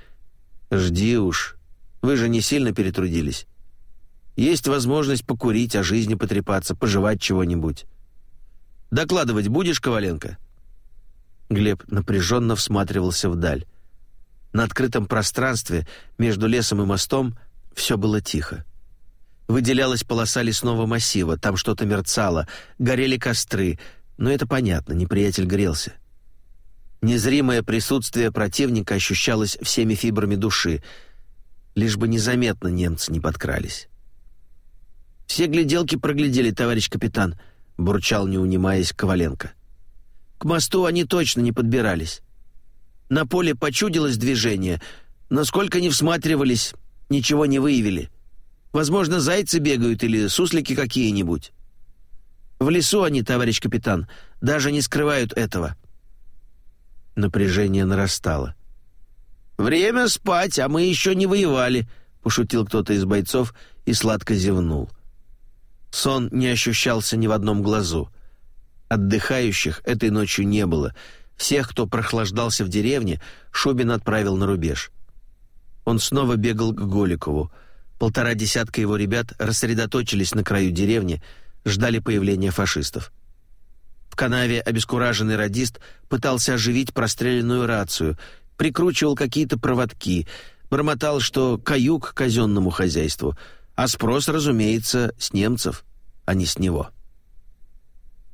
«Жди уж. Вы же не сильно перетрудились. Есть возможность покурить, о жизни потрепаться, пожевать чего-нибудь. Докладывать будешь, Коваленко?» Глеб напряженно всматривался вдаль. На открытом пространстве между лесом и мостом все было тихо. Выделялась полоса лесного массива, там что-то мерцало, горели костры, но это понятно, неприятель грелся. Незримое присутствие противника ощущалось всеми фибрами души, лишь бы незаметно немцы не подкрались. «Все гляделки проглядели, товарищ капитан», — бурчал, не унимаясь, Коваленко. «К мосту они точно не подбирались. На поле почудилось движение, но сколько не всматривались, ничего не выявили. Возможно, зайцы бегают или суслики какие-нибудь. В лесу они, товарищ капитан, даже не скрывают этого». Напряжение нарастало. «Время спать, а мы еще не воевали», — пошутил кто-то из бойцов и сладко зевнул. Сон не ощущался ни в одном глазу. Отдыхающих этой ночью не было. Всех, кто прохлаждался в деревне, Шубин отправил на рубеж. Он снова бегал к Голикову. Полтора десятка его ребят рассредоточились на краю деревни, ждали появления фашистов канаве обескураженный радист пытался оживить простреленную рацию, прикручивал какие-то проводки, бормотал, что каюк казенному хозяйству, а спрос, разумеется, с немцев, а не с него.